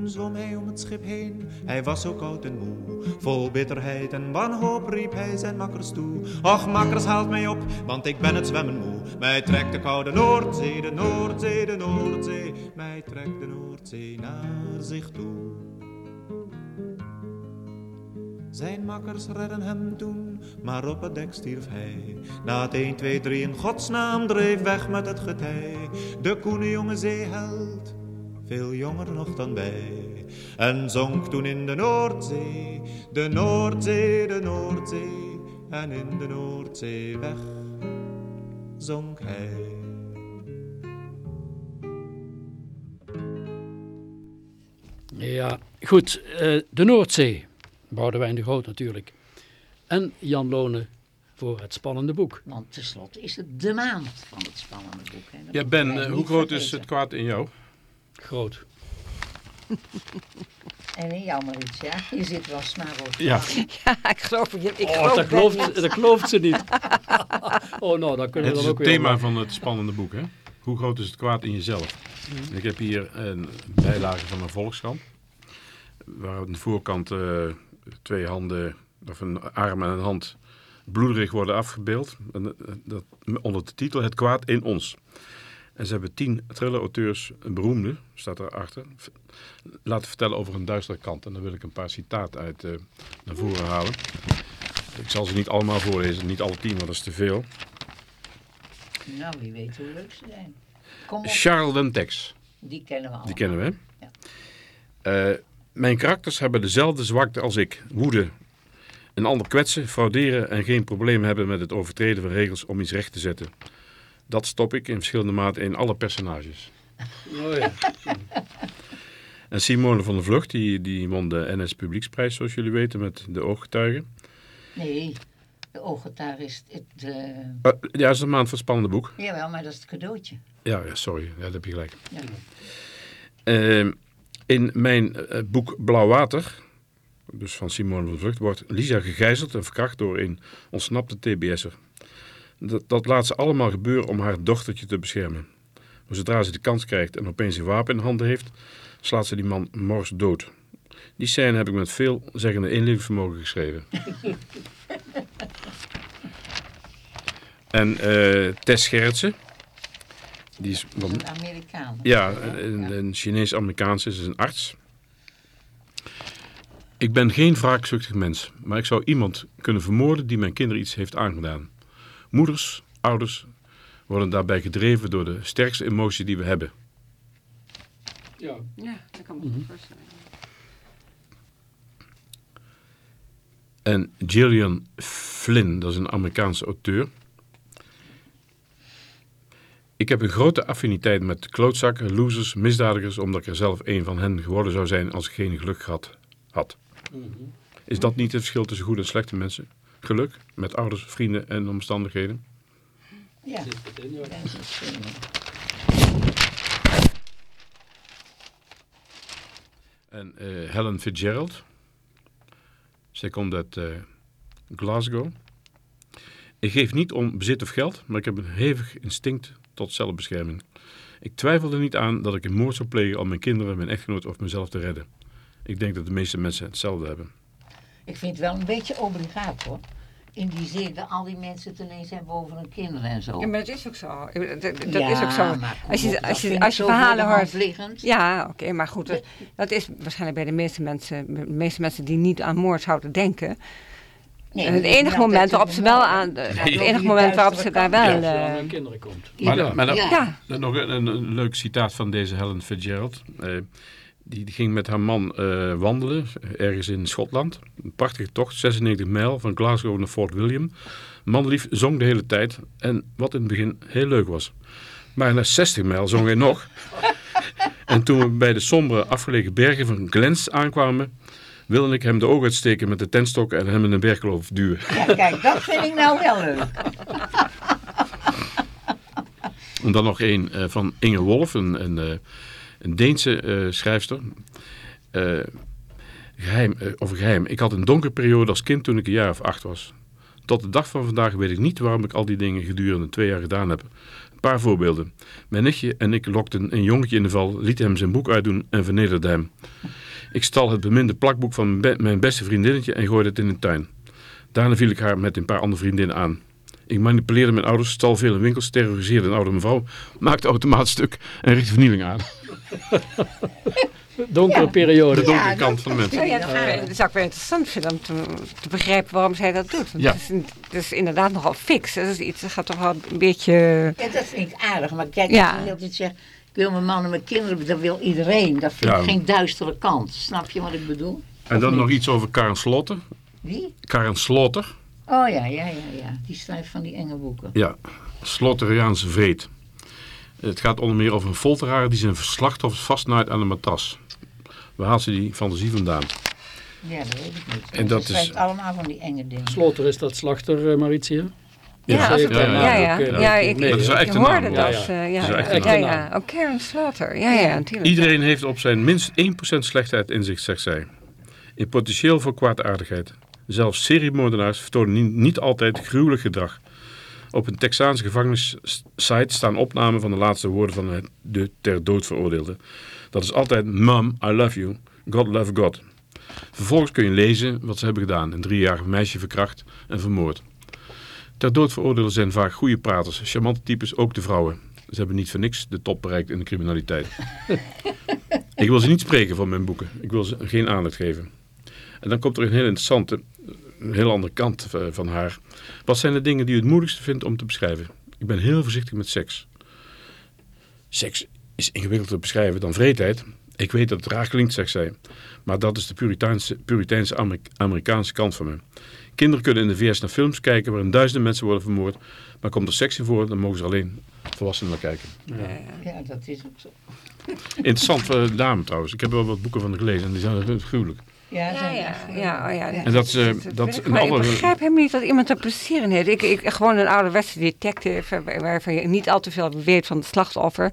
Toen zwom hij om het schip heen, hij was zo koud en moe. Vol bitterheid en wanhoop riep hij zijn makkers toe. Och, makkers, haalt mij op, want ik ben het zwemmen moe. Mij trekt de koude Noordzee, de Noordzee, de Noordzee. Mij trekt de Noordzee naar zich toe. Zijn makkers redden hem toen, maar op het dek stierf hij. Na het 1, 2, 3 in godsnaam dreef weg met het getij. De koene jonge zeeheld, veel jonger nog dan wij. En zonk toen in de Noordzee, de Noordzee, de Noordzee. En in de Noordzee weg zonk hij. Ja, goed. eh, de Noordzee. Boudewijn de Groot natuurlijk. En Jan Lonen voor het spannende boek. Want tenslotte is het de maand van het spannende boek. Hè. Ja, Ben, eh, hoe groot is het kwaad in jou? Groot. En in jou, Maritia, je zit wel smaakloos. Ja. Ja, ik geloof het. Ik Oh, geloof dat gelooft, dat gelooft ze niet. oh, nou, dan kunnen Het we is dan het ook weer... thema van het spannende boek, hè? Hoe groot is het kwaad in jezelf? Ik heb hier een bijlage van een Volkskrant. Waar aan de voorkant eh, twee handen, of een arm en een hand, bloederig worden afgebeeld. En, eh, dat, onder de titel Het kwaad in ons. En ze hebben tien thriller-auteurs, een beroemde, staat daarachter, v- laten vertellen over een duistere kant. En dan wil ik een paar citaten uit eh, naar voren halen. Ik zal ze niet allemaal voorlezen, niet alle tien, want dat is te veel. Nou, wie weet hoe leuk ze zijn. Kom op, Charles Dentex. die kennen we allemaal. Die kennen we, hè? Ja. Eh, mijn karakters hebben dezelfde zwakte als ik. Woede, een ander kwetsen, frauderen en geen probleem hebben met het overtreden van regels om iets recht te zetten. Dat stop ik in verschillende maten in alle personages. Oh, ja. En Simone van der Vlucht, die, die won de NS Publieksprijs, zoals jullie weten, met de ooggetuigen. Nee, de ooggetuige is het... eh, Eh, ja, dat is een maand van spannende boek. jawel, maar dat is het cadeautje. Ja, ja sorry, ja, dat heb je gelijk. Ja. Eh, in mijn eh, boek Blauw Water, dus van Simone van der Vlucht, wordt Lisa gegijzeld en verkracht door een ontsnapte TBS'er. Dat, dat laat ze allemaal gebeuren om haar dochtertje te beschermen. Maar zodra ze de kans krijgt en opeens een wapen in handen heeft, slaat ze die man mors dood. Die scène heb ik met veel zeggende inlevingsvermogen geschreven. en eh Tess Gerritsen, die is is een Amerikaan. ja, een, een Chinees-Amerikaans is een arts. Ik ben geen wraakzuchtig mens, maar ik zou iemand kunnen vermoorden die mijn kinderen iets heeft aangedaan. Moeders, ouders worden daarbij gedreven door de sterkste emotie die we hebben. ja. Ja, dat kan me goed voorstellen. En Gillian Flynn, dat is een Amerikaanse auteur. Ik heb een grote affiniteit met klootzakken, losers, misdadigers, omdat ik er zelf een van hen geworden zou zijn als ik geen geluk gehad had. Is dat niet het verschil tussen goede en slechte mensen? Geluk met ouders, vrienden en omstandigheden? Ja, En eh, Helen Fitzgerald. Zij komt uit eh, Glasgow. Ik geef niet om bezit of geld, maar ik heb een hevig instinct tot zelfbescherming. Ik twijfel er niet aan dat ik een moord zou plegen om mijn kinderen, mijn echtgenoot of mezelf te redden. Ik denk dat de meeste mensen hetzelfde hebben. Ik vind het wel een beetje obligaat hoor. In die zin dat al die mensen het ineens hebben over hun kinderen en zo. Ja, maar dat is ook zo. Dat, dat Ja, is ook zo. Als je, als je, als je verhalen hoort. Ja, oké, maar goed. Dat, dat is waarschijnlijk bij de meeste mensen, de meeste mensen die niet aan moord zouden denken. Nee, En het enige moment waarop ze wel aan, het enige moment waarop ze daar wel. Aan eh, mijn kinderen komt. Maar, Ja. maar dan, Ja. ja, dan nog een, leuk citaat van deze Helen Fitzgerald. Eh, Die, ging met haar man eh, wandelen, ergens in Schotland. Een prachtige tocht, 96 mijl, van Glasgow naar Fort William. Manlief zong de hele tijd. En wat in het begin heel leuk was. Maar na 60 mijl zong hij nog. En toen we bij de sombere afgelegen bergen van Glens aankwamen... wilde ik hem de ogen uitsteken met de tentstok en hem in een bergkloof duwen. Ja, kijk, dat vind ik nou wel leuk. En dan nog een eh, van Inge Wolf, een, een, eh, een Deense eh, schrijfster. Eh, geheim, eh, over geheim. Ik had een donkere periode als kind toen ik een jaar of acht was. Tot de dag van vandaag weet ik niet waarom ik al die dingen gedurende twee jaar gedaan heb. Een paar voorbeelden. Mijn nichtje en ik lokten een jongetje in de val, lieten hem zijn boek uitdoen en vernederden hem. Ik stal het beminde plakboek van mijn beste vriendinnetje en gooide het in de tuin. Daarna viel ik haar met een paar andere vriendinnen aan. Ik manipuleerde mijn ouders, stal veel in winkels, terroriseerde een oude mevrouw, maakte automaat stuk en richtte vernieling aan. Donkere De periode. donkere kant van de mensen. Ja, ja, dat zou ik wel interessant vinden om te, te begrijpen waarom zij dat doet. Want Ja. het, is, een- het is inderdaad nogal fix. Het is iets, dat gaat toch wel een beetje... Ja, dat vind ik aardig. Maar kijk, Ja. als je altijd zegt, ik wil mijn man en mijn kinderen, dat wil iedereen. Dat vind Ja. ik geen duistere kant. Snap je wat ik bedoel? En dan nog iets over Karen Slotter. Wie? Karen Slotter. Oh ja, ja, ja, ja. Die schrijft van die enge boeken. Ja, Slotteriaanse vreed. Het gaat onder meer over een folteraar die zijn slachtoffers vastnaait aan een matras. Waar haalt ze die fantasie vandaan? Ja, dat weet ik niet. En dat Ze is- schrijft allemaal van die enge dingen. Sloter is dat slachter, eh, Maritia? Ja, ja, ja, ja, ik, Dat is hoorde dat. Ja, ja. eh, Ja, Dat ja. Oh, Karen Slaughter. Ja, ja, natuurlijk. Iedereen heeft op zijn minst 1% slechtheid in zich, zegt zij. In potentieel voor kwaadaardigheid. Zelfs seriemoordenaars vertonen niet, niet altijd gruwelijk gedrag. Op een Texaanse gevangenissite staan opnamen van de laatste woorden van de ter dood veroordeelde. Dat is altijd Mom, I love you. God love God. Vervolgens kun je lezen wat ze hebben gedaan. Een driejarig meisje verkracht en vermoord. Ter dood veroordeelden zijn vaak goede praters, charmante types, ook de vrouwen. Ze hebben niet voor niks de top bereikt in de criminaliteit. Ik wil ze niet spreken van mijn boeken. Ik wil ze geen aandacht geven. En dan komt er een heel interessante, een heel andere kant eh, van haar. Wat zijn de dingen die u het moeilijkste vindt om te beschrijven? Ik ben heel voorzichtig met seks. Seks is ingewikkelder te beschrijven dan vreedheid. Ik weet dat het raar klinkt, zegt zij. Maar dat is de Puriteinse, Puriteinse Amerik- Amerikaanse kant van me. Kinderen kunnen in de VS naar films kijken waarin duizenden mensen worden vermoord. Maar komt er seks in voor, dan mogen ze alleen volwassenen naar kijken. Ja, dat is ook zo. Interessant eh, dame trouwens. Ik heb wel wat boeken van haar gelezen en die zijn gruwelijk. Ja, Ja, zijn ja, eh, ja, oh ja. En dat is, eh, dat ik, begrijp hem niet dat iemand er plezier in heeft. Ik, ik, gewoon een ouderwetse detective waar- waarvan je niet al te veel weet van het slachtoffer.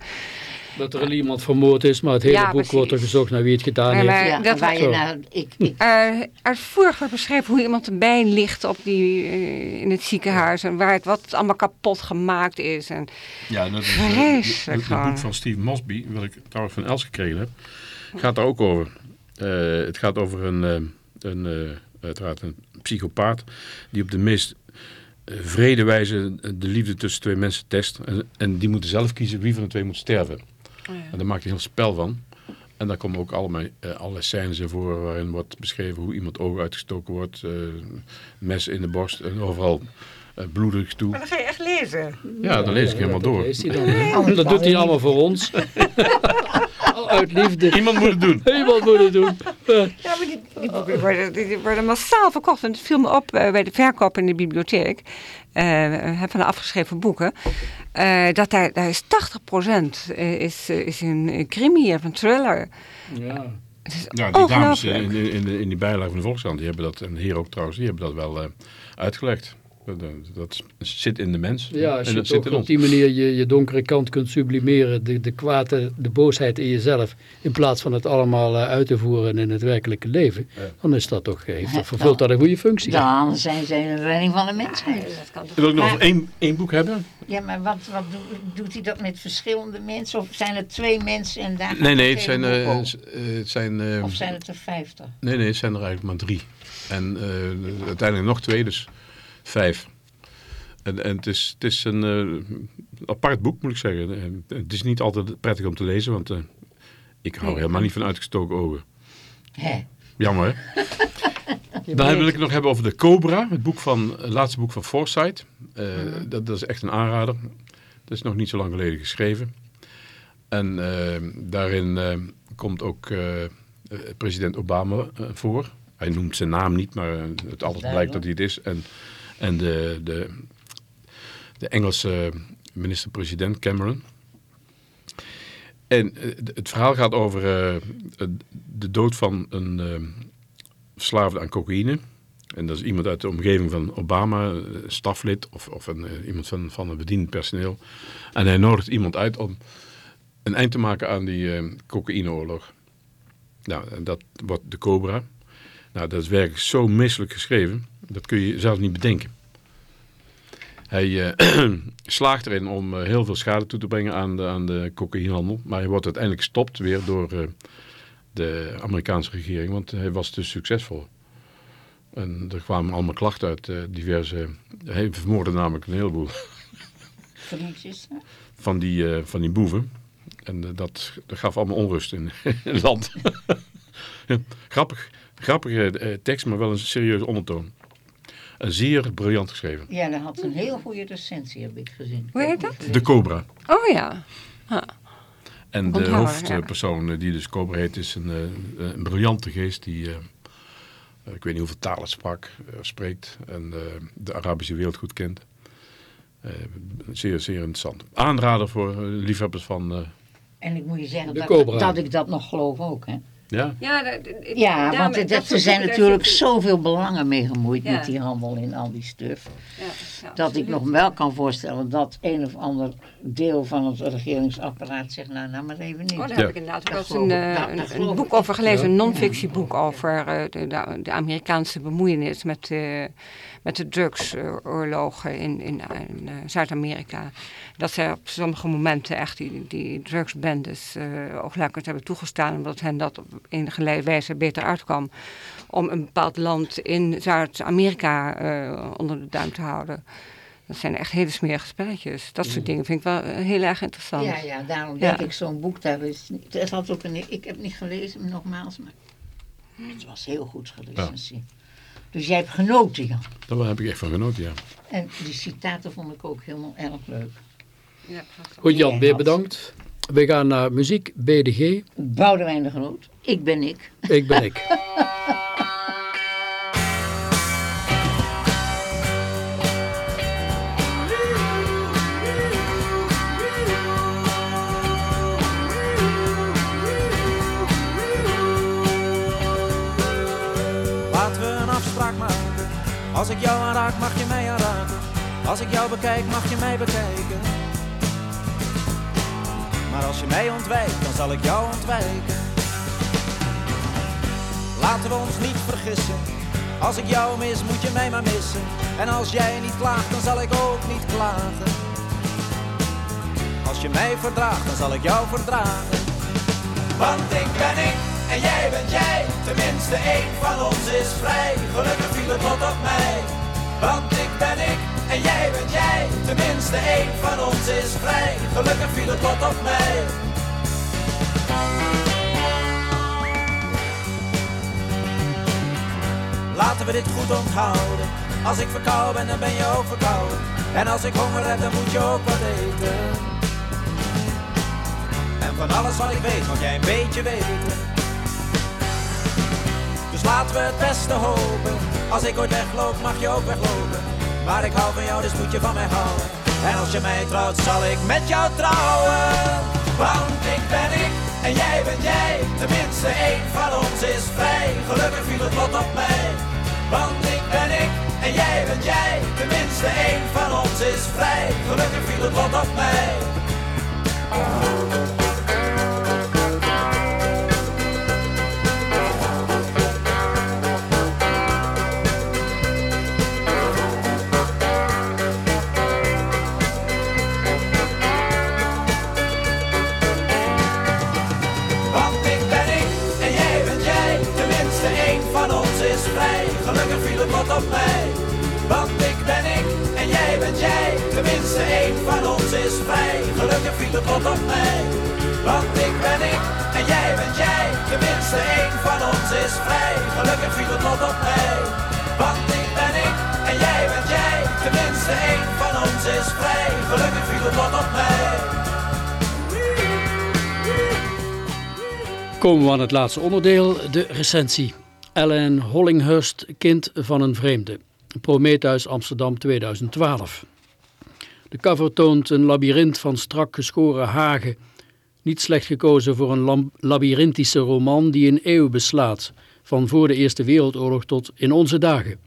Dat er al iemand vermoord is, maar het hele Ja, boek precies. wordt er gezocht naar wie het gedaan Maar- heeft. maar- Ja, dat waar je nou, ik, ik, Uh, uitvoerig wordt beschreven hoe iemand erbij ligt op die, eh, in het ziekenhuis. En waar het, wat het allemaal kapot gemaakt is. En, Ja, dat is Vreselijk het, boek van Steve Mosby, wat ik trouwens van Els gekregen heb, gaat daar ook over. Eh, het gaat over een, eh, een, eh, uiteraard een psychopaat die op de meest vrede wijze de liefde tussen twee mensen test. En, en die moeten zelf kiezen wie van de twee moet sterven. En daar maakt hij een heel spel van. En daar komen ook allemaal, allerlei scènes in voor waarin wordt beschreven hoe iemand ogen uitgestoken wordt, eh mes in de borst en overal eh, bloedig toe. maar dan ga je echt lezen. Ja, dan lees ik helemaal dat door. dan? Dat doet hij allemaal voor ons. Uit liefde. Iemand moet het doen. Iemand moet het doen. Ja, maar die, die boeken worden, die worden massaal verkocht. Want het viel me op eh, bij de verkoop in de bibliotheek. eh, van de afgeschreven boeken. eh, dat daar, daar is 80% is, is een crimi of een thriller. Ja. Ja, die dames in, in, in, de- in die bijlage van de Volkskrant, die hebben dat, en hier ook trouwens, die hebben dat wel eh, uitgelegd. Dat, dat zit in de mens. Ja, als en je dat zit in op ons. die manier je, je donkere kant kunt sublimeren, de, de kwade, de boosheid in jezelf, in plaats van het allemaal eh, uit te voeren in het werkelijke leven, dan is dat toch, heeft, dat vervult dat een goede functie. dan zijn ze een redding van de mensheid. Dat kan toch Wil ik nog één, één boek hebben? Ja, maar wat, wat doet, doet hij dat met verschillende mensen? Of zijn er twee mensen en daar Nee, nee, het zijn, eh, eh, het zijn, eh, Of zijn het er vijftig? nee, nee, het zijn er eigenlijk maar drie. En eh, uiteindelijk nog twee, dus vijf. En, en het, is, het is een eh, apart boek, moet ik zeggen. Eh, Het is niet altijd prettig om te lezen, want eh, ik hou helemaal niet van uitgestoken ogen. Hè? Jammer, hè? Dan wil ik het nog hebben over de Cobra, het, boek van, het laatste boek van Forsyth. Eh, dat, dat is echt een aanrader. Dat is nog niet zo lang geleden geschreven. En daarin eh, komt ook president Obama voor. Hij noemt zijn naam niet, maar het alles blijkt dat hij het is. En, en de, de, de Engelse minister-president Cameron. En eh, het verhaal gaat over eh, de dood van een eh, verslaafde aan cocaïne. En dat is iemand uit de omgeving van Obama, eh, staflid of, of een, eh, iemand van, van het bediend personeel. En hij nodigt iemand uit om een eind te maken aan die eh cocaïneoorlog. Nou, en dat wordt de Cobra. Nou, dat is werkelijk zo misselijk geschreven, dat kun je zelf niet bedenken. Hij eh, slaagt erin om eh, heel veel schade toe te brengen aan de, aan de cocaïnehandel. Maar hij wordt uiteindelijk gestopt weer door eh, de Amerikaanse regering, want hij was dus succesvol. En er kwamen allemaal klachten uit diverse... Hij vermoordde namelijk een heleboel Vriendjes. hè? van die, van die boeven. En dat, dat gaf allemaal onrust in, in het land. Ja, Grappig, grappige tekst, maar wel een serieuze ondertoon. Zeer briljant geschreven. Ja, dat had een heel goede recensie, heb ik gezien. Hoe heet dat? De Cobra. Oh ja. En de hoofdpersoon eh, die dus Cobra heet is een, eh, een briljante geest die... eh, ik weet niet hoeveel talen sprak, eh, spreekt en eh, de Arabische wereld goed kent. Eh, zeer, zeer interessant. Aanrader voor eh, liefhebbers van... eh, En ik moet je zeggen dat, dat ik dat nog geloof ook. Hè? Ja, Ja, dat- want dat dat, er zijn natuurlijk zit- zoveel belangen mee gemoeid Ja. met die handel in al die stuf. Ja, ja, Dat ik nog wel kan voorstellen dat een of ander deel van het regeringsapparaat zegt, nou, nou maar even niet. Oh, daar Ja. heb ik inderdaad ook wel eens een, ik. eh, een boek over gelezen, een Ja. non-fictieboek over eh, de, de, de Amerikaanse bemoeienis met, eh, met de drugsoorlogen in, in, in, eh, Zuid-Amerika. Dat zij op sommige momenten echt die, die drugsbendes uh, oogluikend hebben toegestaan, omdat hen dat op enige wijze beter uitkwam om een bepaald land in Zuid-Amerika eh, onder de duim te houden. Dat zijn echt hele smerige spelletjes. Dat soort dingen vind ik wel eh, heel erg interessant. Ja, ja, daarom Ja. denk ik zo'n boek, daar is niet, het had ook een, ik heb het niet gelezen, nogmaals, maar het was heel goed gerecenseerd. Dus jij hebt genoten, Jan. daar heb ik echt van genoten, ja. En die citaten vond ik ook helemaal erg leuk. Ja. Goed Jan, Ja, weer bedankt. We gaan naar muziek, BDG. Boudewijn de Groot, ik ben ik. Ik ben ik. mag je mij aanraken. Als ik jou bekijk, mag je mij bekijken. Maar als je mij ontwijkt, dan zal ik jou ontwijken. Laten we ons niet vergissen. Als ik jou mis, moet je mij maar missen. En als jij niet klaagt, dan zal ik ook niet klagen. Als je mij verdraagt, dan zal ik jou verdragen. Want ik ben ik en jij bent jij. Tenminste, één van ons is vrij. Gelukkig viel het lot op mij. Want ik ben ik en jij bent jij. Tenminste, één van ons is vrij. Gelukkig viel het lot op mij. Laten we dit goed onthouden. Als ik verkouden ben, dan ben je ook verkouden. En als ik honger heb, dan moet je ook wat eten. En van alles wat ik weet, mag jij een beetje weten. Laten we het beste hopen. Als ik ooit wegloop, mag je ook weglopen. Maar ik hou van jou, dus moet je van mij houden. En als je mij trouwt, zal ik met jou trouwen. Want ik ben ik en jij bent jij. Tenminste, één van ons is vrij. Gelukkig viel het lot op mij. Want ik ben ik en jij bent jij. Tenminste, één van ons is vrij. Gelukkig viel het lot op mij. Tenminste, één van ons is vrij. Gelukkig viel het lot op mij. Want ik ben ik en jij bent jij. Tenminste, één van ons is vrij. Gelukkig viel het lot op mij. Want ik ben ik en jij bent jij. Tenminste, één van ons is vrij. Gelukkig viel het lot op mij. Komen we aan het laatste onderdeel, de recensie. Ellen Hollinghurst, Kind van een Vreemde. Prometheus Amsterdam 2012. De cover toont een labyrint van strak geschoren hagen. Niet slecht gekozen voor een labyrinthische roman die een eeuw beslaat. Van voor de Eerste Wereldoorlog tot in onze dagen.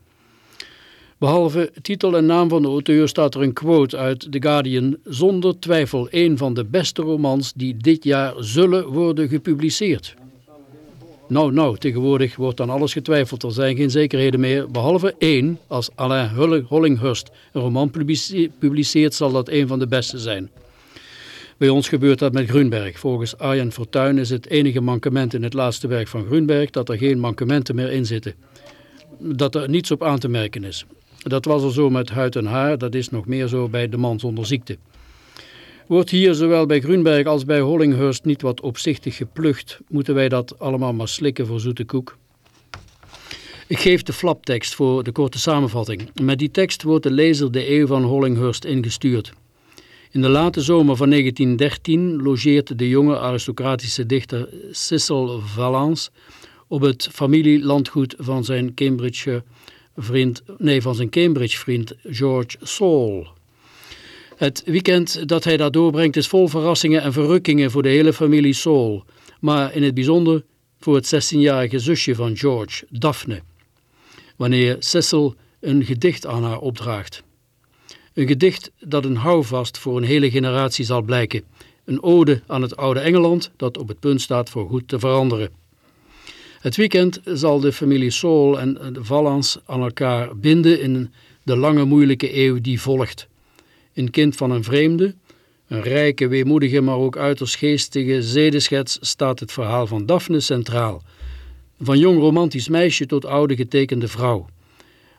Behalve titel en naam van de auteur staat er een quote uit The Guardian. Zonder twijfel een van de beste romans die dit jaar zullen worden gepubliceerd. Nou, nou, tegenwoordig wordt aan alles getwijfeld. Er zijn geen zekerheden meer. Behalve één, als Alain Hollinghurst een roman publiceert, zal dat een van de beste zijn. Bij ons gebeurt dat met Grunberg. Volgens Arjen Fortuyn is het enige mankement in het laatste werk van Grunberg dat er geen mankementen meer in zitten. Dat er niets op aan te merken is. Dat was al zo met huid en haar, dat is nog meer zo bij de man zonder ziekte. Wordt hier zowel bij Grunberg als bij Hollinghurst niet wat opzichtig geplucht, moeten wij dat allemaal maar slikken voor zoete koek? Ik geef de flaptekst voor de korte samenvatting. Met die tekst wordt de lezer de eeuw van Hollinghurst ingestuurd. In de late zomer van 1913 logeert de jonge aristocratische dichter Cecil Valence op het familielandgoed van zijn Cambridge vriend, nee, van zijn Cambridge vriend George Saul. Het weekend dat hij daar doorbrengt is vol verrassingen en verrukkingen voor de hele familie Saul, maar in het bijzonder voor het 16-jarige zusje van George, Daphne, wanneer Cecil een gedicht aan haar opdraagt. Een gedicht dat een houvast voor een hele generatie zal blijken. Een ode aan het oude Engeland dat op het punt staat voor goed te veranderen. Het weekend zal de familie Saul en de Vallans aan elkaar binden in de lange moeilijke eeuw die volgt. Een kind van een vreemde, een rijke, weemoedige, maar ook uiterst geestige zedeschets staat het verhaal van Daphne centraal. Van jong romantisch meisje tot oude getekende vrouw.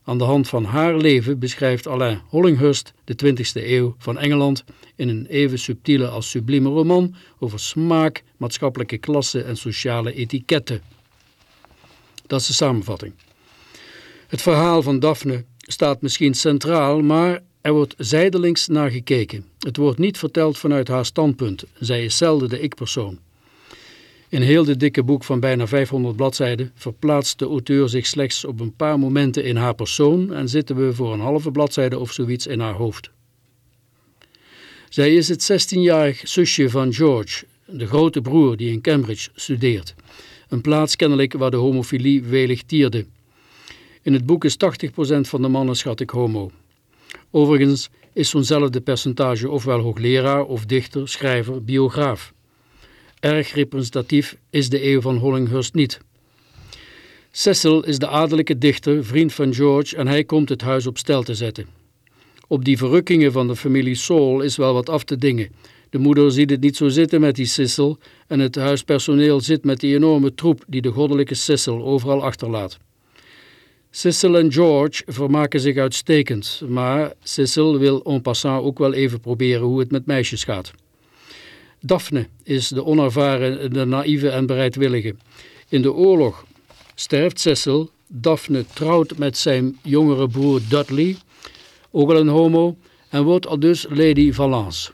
Aan de hand van haar leven beschrijft Alain Hollinghurst de 20e eeuw van Engeland in een even subtiele als sublieme roman over smaak, maatschappelijke klasse en sociale etiketten. Dat is de samenvatting. Het verhaal van Daphne staat misschien centraal, maar er wordt zijdelings naar gekeken. Het wordt niet verteld vanuit haar standpunt. Zij is zelden de ik-persoon. In heel dit dikke boek van bijna 500 bladzijden verplaatst de auteur zich slechts op een paar momenten in haar persoon en zitten we voor een halve bladzijde of zoiets in haar hoofd. Zij is het 16-jarig zusje van George, de grote broer die in Cambridge studeert. Een plaats kennelijk waar de homofilie welig tierde. In het boek is 80% van de mannen schat ik homo. Overigens is zo'nzelfde percentage ofwel hoogleraar of dichter, schrijver, biograaf. Erg representatief is de eeuw van Hollinghurst niet. Cecil is de adellijke dichter, vriend van George en hij komt het huis op stel te zetten. Op die verrukkingen van de familie Saul is wel wat af te dingen. De moeder ziet het niet zo zitten met die Cecil en het huispersoneel zit met die enorme troep die de goddelijke Cecil overal achterlaat. Cecil en George vermaken zich uitstekend, maar Cecil wil en passant ook wel even proberen hoe het met meisjes gaat. Daphne is de onervaren, de naïeve en bereidwillige. In de oorlog sterft Cecil, Daphne trouwt met zijn jongere broer Dudley, ook al een homo, en wordt al dus Lady Valence.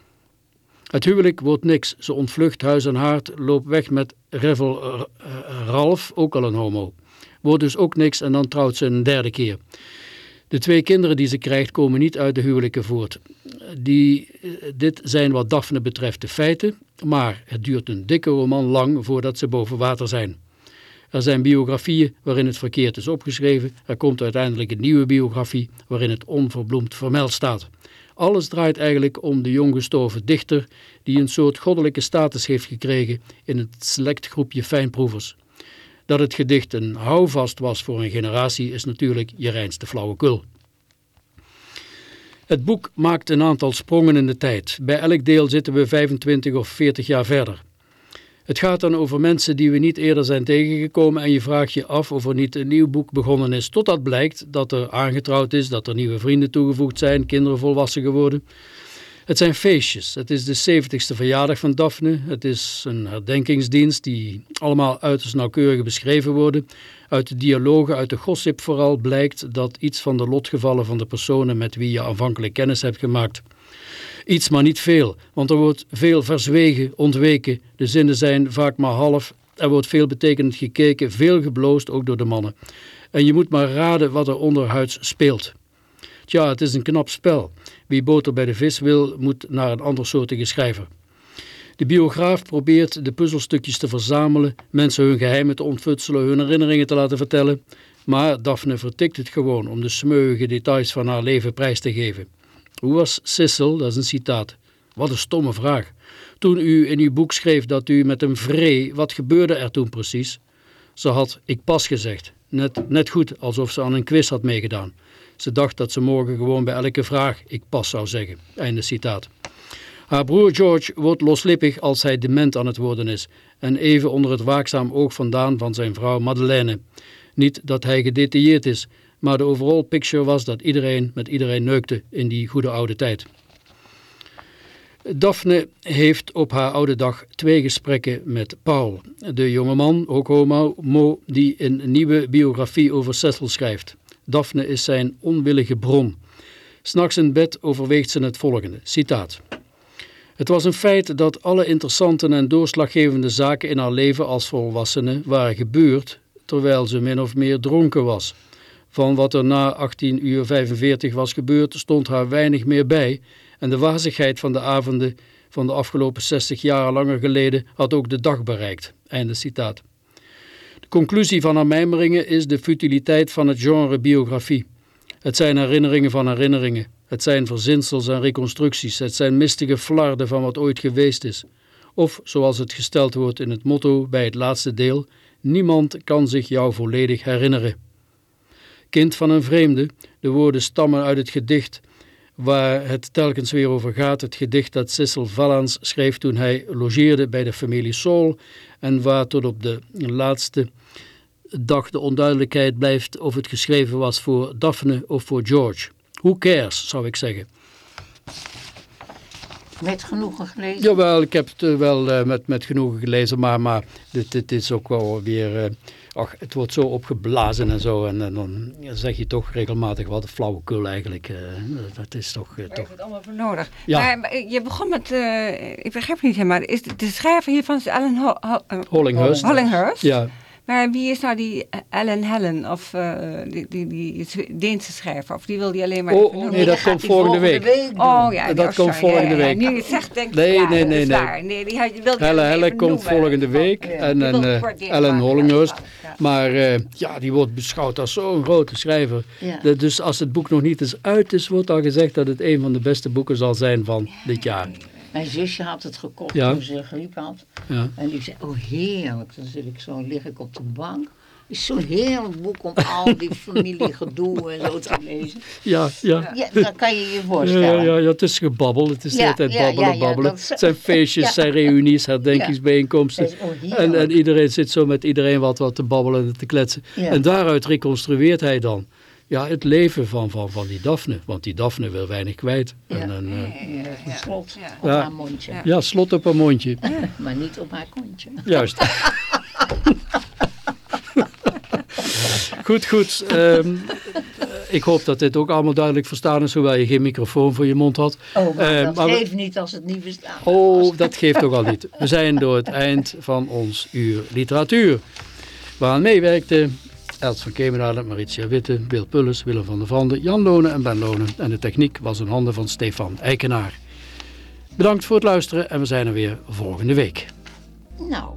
Het huwelijk wordt niks. Ze ontvlucht huis en haard, loopt weg met Revel uh, Ralph, ook al een homo. Wordt dus ook niks en dan trouwt ze een derde keer. De twee kinderen die ze krijgt komen niet uit de huwelijken voort. Die, eh, dit zijn wat Daphne betreft de feiten, maar het duurt een dikke roman lang voordat ze boven water zijn. Er zijn biografieën waarin het verkeerd is opgeschreven. Er komt uiteindelijk een nieuwe biografie waarin het onverbloemd vermeld staat. Alles draait eigenlijk om de jong gestorven dichter die een soort goddelijke status heeft gekregen in het select groepje fijnproevers. Dat het gedicht een houvast was voor een generatie is natuurlijk je reinste flauwekul. Het boek maakt een aantal sprongen in de tijd. Bij elk deel zitten we 25 of 40 jaar verder. Het gaat dan over mensen die we niet eerder zijn tegengekomen en je vraagt je af of er niet een nieuw boek begonnen is, totdat blijkt dat er aangetrouwd is, dat er nieuwe vrienden toegevoegd zijn, kinderen volwassen geworden. Het zijn feestjes. Het is de 70ste verjaardag van Daphne. Het is een herdenkingsdienst die allemaal uiterst nauwkeurig beschreven worden. Uit de dialogen, uit de gossip vooral, blijkt dat iets van de lotgevallen van de personen met wie je aanvankelijk kennis hebt gemaakt. Iets, maar niet veel, want er wordt veel verzwegen, ontweken. De zinnen zijn vaak maar half Er wordt veel betekenend gekeken, veel gebloosd, ook door de mannen. En je moet maar raden wat er onderhuids speelt. Tja, het is een knap spel. Wie boter bij de vis wil, moet naar een andersoortige schrijver. De biograaf probeert de puzzelstukjes te verzamelen, mensen hun geheimen te ontfutselen, hun herinneringen te laten vertellen. Maar Daphne vertikt het gewoon om de smeuïge details van haar leven prijs te geven. Hoe was Sissel? Dat is een citaat. Wat een stomme vraag. Toen u in uw boek schreef dat u met hem vree, wat gebeurde er toen precies? Ze had ik pas gezegd. Net, net goed, alsof ze aan een quiz had meegedaan. Ze dacht dat ze morgen gewoon bij elke vraag ik pas zou zeggen. Einde citaat. Haar broer George wordt loslippig als hij dement aan het worden is en even onder het waakzaam oog vandaan van zijn vrouw Madeleine. Niet dat hij gedetailleerd is, maar de overall picture was dat iedereen met iedereen neukte in die goede oude tijd. Daphne heeft op haar oude dag twee gesprekken met Paul, de jongeman, ook homo, die een nieuwe biografie over Cecil schrijft. Daphne is zijn onwillige bron. S'nachts in bed overweegt ze het volgende, citaat. Het was een feit dat alle interessante en doorslaggevende zaken in haar leven als volwassene waren gebeurd terwijl ze min of meer dronken was. Van wat er na 18 uur 45 was gebeurd stond haar weinig meer bij en de wazigheid van de avonden van de afgelopen 60 jaar langer geleden had ook de dag bereikt. Einde citaat. Conclusie van haar mijmeringen is de futiliteit van het genre biografie. Het zijn herinneringen van herinneringen. Het zijn verzinsels en reconstructies. Het zijn mistige flarden van wat ooit geweest is. Of, zoals het gesteld wordt in het motto bij het laatste deel, niemand kan zich jou volledig herinneren. Kind van een vreemde, de woorden stammen uit het gedicht waar het telkens weer over gaat. Het gedicht dat Cecil Vallans schreef toen hij logeerde bij de familie Saul en waar tot op de laatste dag de onduidelijkheid blijft of het geschreven was voor Daphne of voor George. Who cares, zou ik zeggen. Met genoegen gelezen? Jawel, ik heb het eh, wel uh, met, met genoegen gelezen, maar, maar dit, dit is ook wel weer... Ach, het wordt zo opgeblazen en zo. En, en, dan zeg je toch regelmatig wat flauwekul eigenlijk. Uh, dat is toch... Uh, toch... het allemaal voor nodig. Ja. Maar, je begon met... ik begrijp niet helemaal. Is de, de schrijver hiervan is Alan Ho Ho Hollinghurst. Hollinghurst? Ja. Maar wie is nou die Ellen Helen of uh, die, die, die Deense schrijver? Of die wil die alleen maar... Oh, nee, nee, dat komt volgende week. week oh ja, dat komt volgende week. Nu je zegt, denk ik, nee, ja, nee, dat nee, is nee. Nee, die, die wil Helle Helle komt volgende week. En, en uh, Ellen Hollinghurst. Maar uh, ja, die wordt beschouwd als zo'n grote schrijver. De, dus als het boek nog niet eens uit is, wordt al gezegd dat het een van de beste boeken zal zijn van dit jaar. Mijn zusje had het gekocht Ja. toen ze griep had. Ja. En die zei, oh heerlijk. Dan zit ik zo, lig ik op de bank. Het is zo'n heerlijk boek om al die familiegedoe en zo te lezen. Ja, ja. Ja, dat kan je je voorstellen. ja, ja, het is gebabbel. Het is de hele tijd babbelen, babbelen. dat Het zijn feestjes, zijn reunies, herdenkingsbijeenkomsten. En, en iedereen zit zo met iedereen wat, wat te babbelen en te kletsen. En daaruit reconstrueert hij dan ja, het leven van, van, van die Daphne. Want die Daphne wil weinig kwijt. En, en, eh, Ja, een slot Ja. op Ja. haar mondje. ja, slot op haar mondje. Maar niet op haar kontje. Juist. goed, goed. Ehm, eh, ik hoop dat dit ook allemaal duidelijk verstaan is, hoewel je geen microfoon voor je mond had. Oh, maar Eh, dat maar we- geeft niet als het niet bestaat. Oh, dat geeft toch al niet. We zijn door het eind van ons uur literatuur. Waaraan meewerkten Els van Kemenade, Maritia Witte, Bill Pulles, Willem van der Vande, Jan Lonen en Ben Lonen. En de techniek was in handen van Stefan Eikenaar. Bedankt voor het luisteren en we zijn er weer volgende week. Nou,